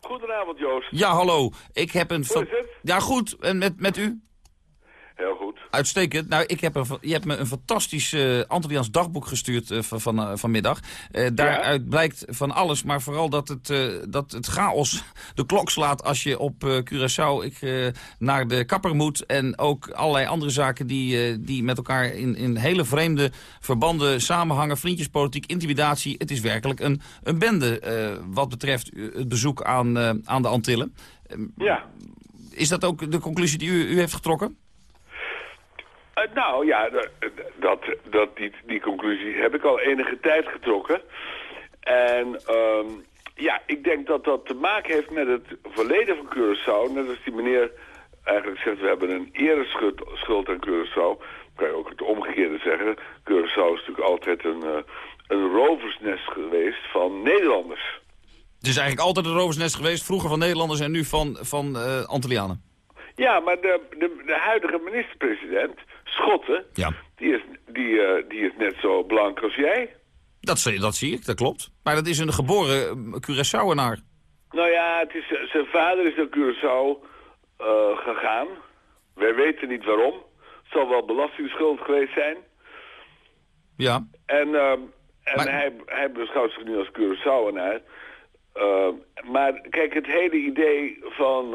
Goedenavond, Joost. Ja, hallo. Ik heb een... Hoe is het? Ja, goed. En met, met u? Heel goed. Uitstekend. Nou, ik heb een, je hebt me een fantastisch uh, Antilliaans dagboek gestuurd uh, van, van, uh, vanmiddag. daaruit ja. blijkt van alles, maar vooral dat het, dat het chaos de klok slaat als je op Curaçao ik, naar de kapper moet. En ook allerlei andere zaken die, die met elkaar in, in hele vreemde verbanden samenhangen. Vriendjespolitiek, intimidatie. Het is werkelijk een, een bende wat betreft het bezoek aan, aan de Antillen. Ja. Is dat ook de conclusie die u, u heeft getrokken? Uh, nou ja, dat, dat, die, die conclusie heb ik al enige tijd getrokken. En um, Ja, ik denk dat dat te maken heeft met het verleden van Curaçao. Net als die meneer eigenlijk zegt, we hebben een ereschuld aan Curaçao. kan je ook het omgekeerde zeggen. Curaçao is natuurlijk altijd een, uh, een roversnest geweest van Nederlanders. Het is eigenlijk altijd een roversnest geweest, vroeger van Nederlanders en nu van, van uh, Antillianen. Ja, maar de, de, de huidige minister-president, Schotten, ja. die, is, die, uh, die is net zo blank als jij. Dat, dat zie ik, dat klopt. Maar dat is een geboren Curaçaoenaar. Nou ja, het is, zijn vader is naar Curaçao uh, gegaan. Wij weten niet waarom. Het zal wel belastingsschuld geweest zijn. Ja. En, uh, en maar... hij, hij beschouwt zich nu als Curaçaoenaar. Uh, maar kijk, het hele idee van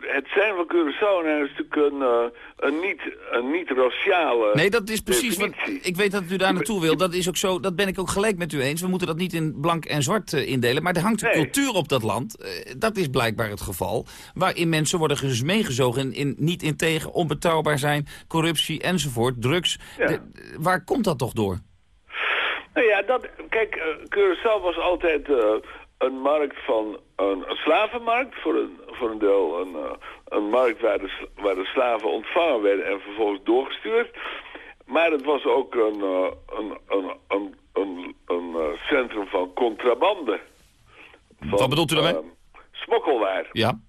het zijn van Curaçao is natuurlijk een, uh, een, niet, een niet-raciale Nee, dat is precies wat... Ik weet dat u daar naartoe wil. Dat is ook zo, dat ben ik ook gelijk met u eens. We moeten dat niet in blank en zwart uh, indelen. Maar er hangt een cultuur op dat land. Dat is blijkbaar het geval. Waarin mensen worden dus meegezogen in, in niet integer, onbetrouwbaar zijn, corruptie enzovoort, drugs. Ja. De, waar komt dat toch door? Nou ja, dat, kijk, Curaçao was altijd een markt van een, een, slavenmarkt, voor een, voor een deel een, uh, een markt waar de, waar de slaven ontvangen werden en vervolgens doorgestuurd. Maar het was ook een, uh, een, een, een, een, een uh, centrum van contrabande. Van, Wat bedoelt u daarmee? smokkelwaar. Ja.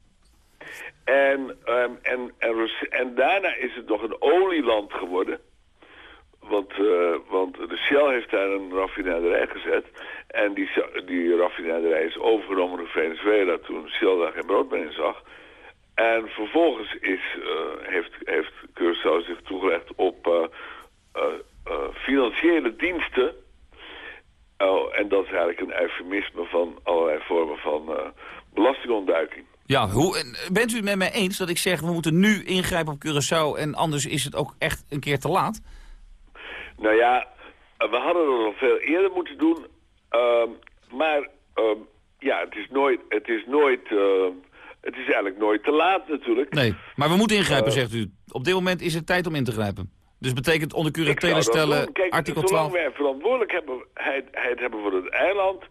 En, um, en, en, en daarna is het nog een olieland geworden. Want, uh, want de Shell heeft daar een raffinaderij gezet. En die, die raffinaderij is overgenomen door Venezuela toen Shell daar geen brood meer in zag. En vervolgens is, uh, heeft, heeft Curaçao zich toegelegd op uh, financiële diensten. Oh, en dat is eigenlijk een eufemisme van allerlei vormen van belastingontduiking. Ja, hoe, bent u het met mij eens dat ik zeg we moeten nu ingrijpen op Curaçao en anders is het ook echt een keer te laat? Nou ja, we hadden dat al veel eerder moeten doen. Uh, maar uh, ja, het is nooit... Het is nooit uh, het is eigenlijk nooit te laat natuurlijk. Nee, maar we moeten ingrijpen, zegt u. Op dit moment is het tijd om in te grijpen. Dus betekent onder curatele stellen, Kijk, artikel zolang 12... wij verantwoordelijkheid hebben voor het eiland...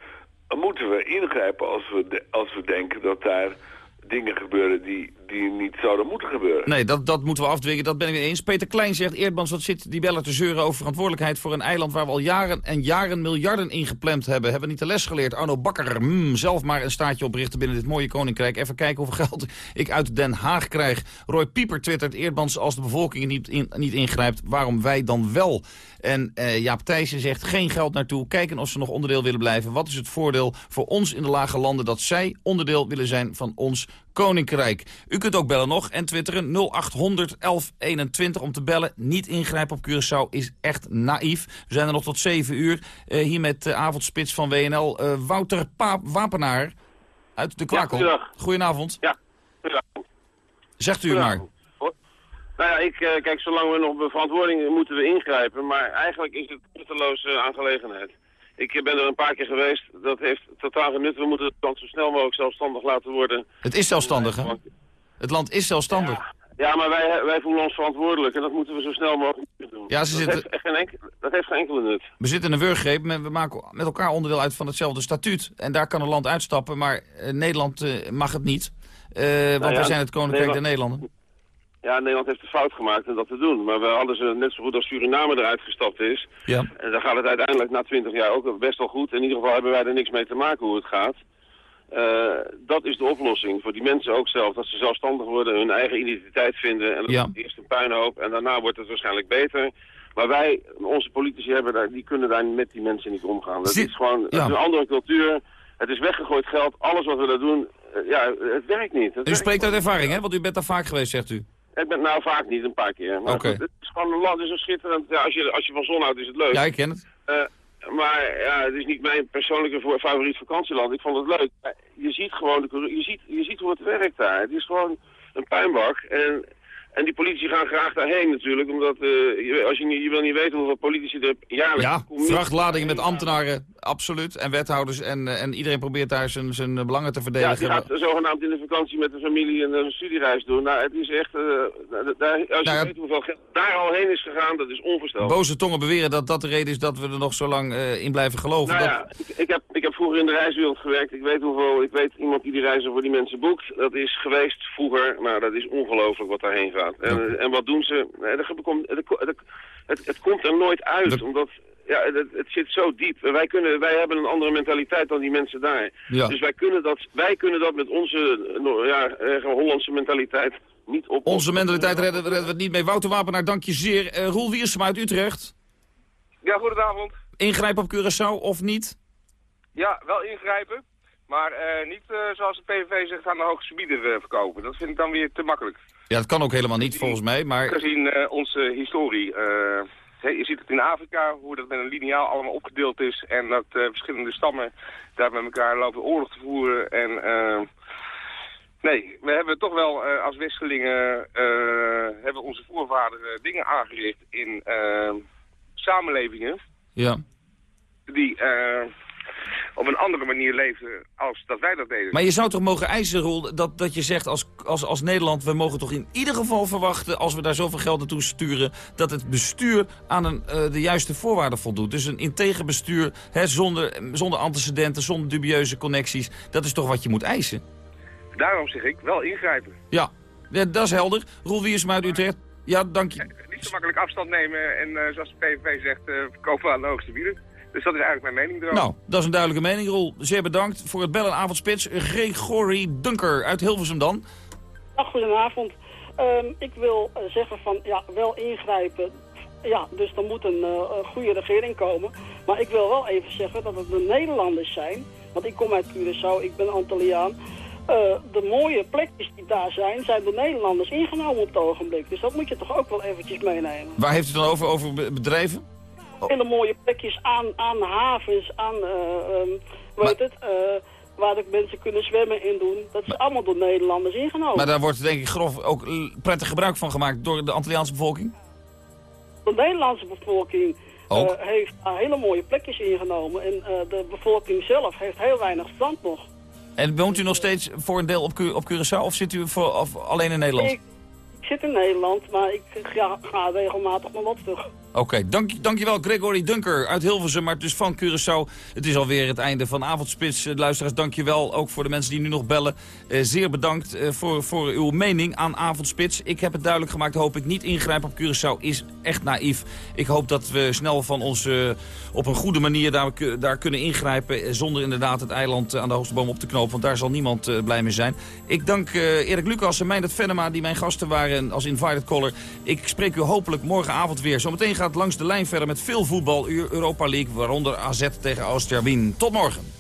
moeten we ingrijpen als we, de, als we denken dat daar dingen gebeuren die, die niet zouden moeten gebeuren. Nee, dat, dat moeten we afdwingen, dat ben ik eens. Peter Klein zegt, Eerdmans, wat zit die bellen te zeuren over verantwoordelijkheid voor een eiland waar we al jaren en jaren miljarden ingeplemd hebben. Hebben we niet de les geleerd? Arno Bakker, mm, zelf maar een staatje oprichten binnen dit mooie koninkrijk. Even kijken hoeveel geld ik uit Den Haag krijg. Roy Pieper twittert, Eerdmans, als de bevolking niet, in, niet ingrijpt, waarom wij dan wel? En uh, Jaap Thijssen zegt, geen geld naartoe, kijken of ze nog onderdeel willen blijven. Wat is het voordeel voor ons in de lage landen dat zij onderdeel willen zijn van ons Koninkrijk. U kunt ook bellen nog en twitteren 0800 1121 om te bellen. Niet ingrijpen op Curaçao is echt naïef. We zijn er nog tot 7 uur. Uh, hier met de avondspits van WNL. Uh, Wouter Paap Wapenaar uit de Kwakel. Ja, Goedenavond. Ja, goedenavond. Zegt u maar. Nou ja, ik, kijk, zolang we nog verantwoording moeten we ingrijpen. Maar eigenlijk is het een nutteloze aangelegenheid. Ik ben er een paar keer geweest. Dat heeft totaal geen nut. We moeten het land zo snel mogelijk zelfstandig laten worden. Het is zelfstandig, hè? Het land is zelfstandig. Ja, ja maar wij, wij voelen ons verantwoordelijk. En dat moeten we zo snel mogelijk doen. Ja, ze dat, zitten... heeft geen enkel, dat heeft geen enkele nut. We zitten in een wurggreep. We maken met elkaar onderdeel uit van hetzelfde statuut. En daar kan een land uitstappen. Maar uh, Nederland uh, mag het niet. Uh, want nou ja, wij zijn het Koninkrijk der Nederlanden. Ja, Nederland heeft de fout gemaakt om dat te doen. Maar we hadden ze net zo goed als Suriname eruit gestapt is. Ja. En dan gaat het uiteindelijk na twintig jaar ook best wel goed. In ieder geval hebben wij er niks mee te maken hoe het gaat. Uh, dat is de oplossing voor die mensen ook zelf. Dat ze zelfstandig worden, hun eigen identiteit vinden. En dat ja. is eerst een puinhoop en daarna wordt het waarschijnlijk beter. Maar wij, onze politici, hebben daar, die kunnen daar met die mensen niet omgaan. Dat is gewoon ja. een andere cultuur. Het is weggegooid geld. Alles wat we daar doen, uh, ja, het werkt niet. Het u spreekt uit ervaring, hè? Want u bent daar vaak geweest, zegt u. Ik ben nou vaak niet, een paar keer. Maar okay. het is gewoon een land, het is een schitterend... Ja, als, je, als je van zon houdt is het leuk. Ja, ik ken het. Uh, maar ja, het is niet mijn persoonlijke favoriet vakantieland. Ik vond het leuk. Je ziet gewoon, de, je ziet, je ziet hoe het werkt daar. Het is gewoon een puinbak. En, en die politici gaan graag daarheen natuurlijk. Omdat uh, je, als je, niet, je wil niet weten hoeveel politici er jaarlijks... Ja, vrachtladingen met ambtenaren, absoluut. En wethouders. En, en iedereen probeert daar zijn, zijn belangen te verdedigen. Ja, die gaat zogenaamd in de vakantie met de familie een, een studiereis doen. Nou, het is echt... Uh, daar, als je nou ja, weet hoeveel geld daar al heen is gegaan, dat is onvoorstelbaar. Boze tongen beweren dat dat de reden is dat we er nog zo lang uh, in blijven geloven. Nou dat... ja, ik, ik, heb, ik heb vroeger in de reiswereld gewerkt. Ik weet hoeveel, ik weet iemand die die reizen voor die mensen boekt. Dat is geweest vroeger, nou dat is ongelooflijk wat daarheen gaat. En, en wat doen ze? Er- Het, het komt er nooit uit, omdat ja, het, het zit zo diep. Wij, kunnen, wij hebben een andere mentaliteit dan die mensen daar. Ja. Dus wij kunnen, dat, wij kunnen dat met onze ja, eh, Hollandse mentaliteit niet op. Onze mentaliteit redden, redden we het niet mee. Wouter Wapenaar, dank je zeer. Eh, Roel Wiersma uit Utrecht. Ja, goedenavond. Ingrijpen op Curaçao of niet? Ja, wel ingrijpen. Maar eh, niet eh, zoals de PVV zegt aan de hoogste bieder eh, verkopen. Dat vind ik dan weer te makkelijk. Ja, dat kan ook helemaal niet volgens mij, maar... Gezien onze historie. je ziet het in Afrika, hoe dat met een lineaal allemaal opgedeeld is. En dat verschillende stammen daar met elkaar lopen oorlog te voeren. En nee, we hebben toch wel als Westelingen eh, hebben onze voorvaderen dingen aangericht in samenlevingen Ja. die op een andere manier leefden als dat wij dat deden. Maar je zou toch mogen eisen, Roel, dat, dat je zegt als, als, als Nederland... we mogen toch in ieder geval verwachten, als we daar zoveel geld naartoe sturen... dat het bestuur aan een, eh, de juiste voorwaarden voldoet. Dus een integer bestuur, hè, zonder, zonder antecedenten, zonder dubieuze connecties. Dat is toch wat je moet eisen? Daarom zeg ik, wel ingrijpen. Ja, ja dat is helder. Roel Wiersma uit Utrecht. Ja, dank je. Niet zo makkelijk afstand nemen en eh, zoals de PVV zegt, eh, verkopen aan de hoogste bieder. Dus dat is eigenlijk mijn mening erover. Nou, dat is een duidelijke mening, Roel. Zeer bedankt voor het bellen avondspits. Gregory Dunker uit Hilversum dan. Goedenavond. Ehm, ik wil eh, zeggen van, ja, wel ingrijpen. Ja, dus er moet een eh, een goede regering komen. Maar ik wil wel even zeggen dat het de Nederlanders zijn. Want ik kom uit Curaçao, ik ben Antilliaan. Eh, de mooie plekjes die daar zijn, zijn door Nederlanders ingenomen op het ogenblik. Dus dat moet je toch ook wel eventjes meenemen. Waar heeft u het dan over, over be- bedrijven? Hele mooie plekjes aan, aan havens, aan, eh ehm, hoe heet het, eh, waar de mensen kunnen zwemmen in doen. Dat is allemaal door Nederlanders ingenomen. Maar daar wordt denk ik grof ook prettig gebruik van gemaakt door de Antilliaanse bevolking. De Nederlandse bevolking eh, heeft hele mooie plekjes ingenomen. En de bevolking zelf heeft heel weinig strand nog. En woont u nog steeds voor een deel op, Cu- op Curaçao of zit u voor, of alleen in Nederland? Ik, ik zit in Nederland, maar ik ga, ga regelmatig naar wat terug. Oké, dank, dankjewel Gregory Dunker uit Hilversum, maar dus van Curaçao. Het is alweer het einde van Avondspits. Eh, Luisteraars, dankjewel. Ook voor de mensen die nu nog bellen. Eh, zeer bedankt eh, voor, voor uw mening aan Avondspits. Ik heb het duidelijk gemaakt, hoop ik niet ingrijpen op Curaçao is echt naïef. Ik hoop dat we snel van ons op een goede manier daar, daar kunnen ingrijpen... zonder inderdaad het eiland aan de hoogste boom op te knopen. Want daar zal niemand blij mee zijn. Ik dank Erik Lucas en Meindert Venema die mijn gasten waren als invited caller. Ik spreek u hopelijk morgenavond weer. Zometeen gaat langs de lijn verder met veel voetbal. Europa League, waaronder AZ tegen Austria Wien. Tot morgen.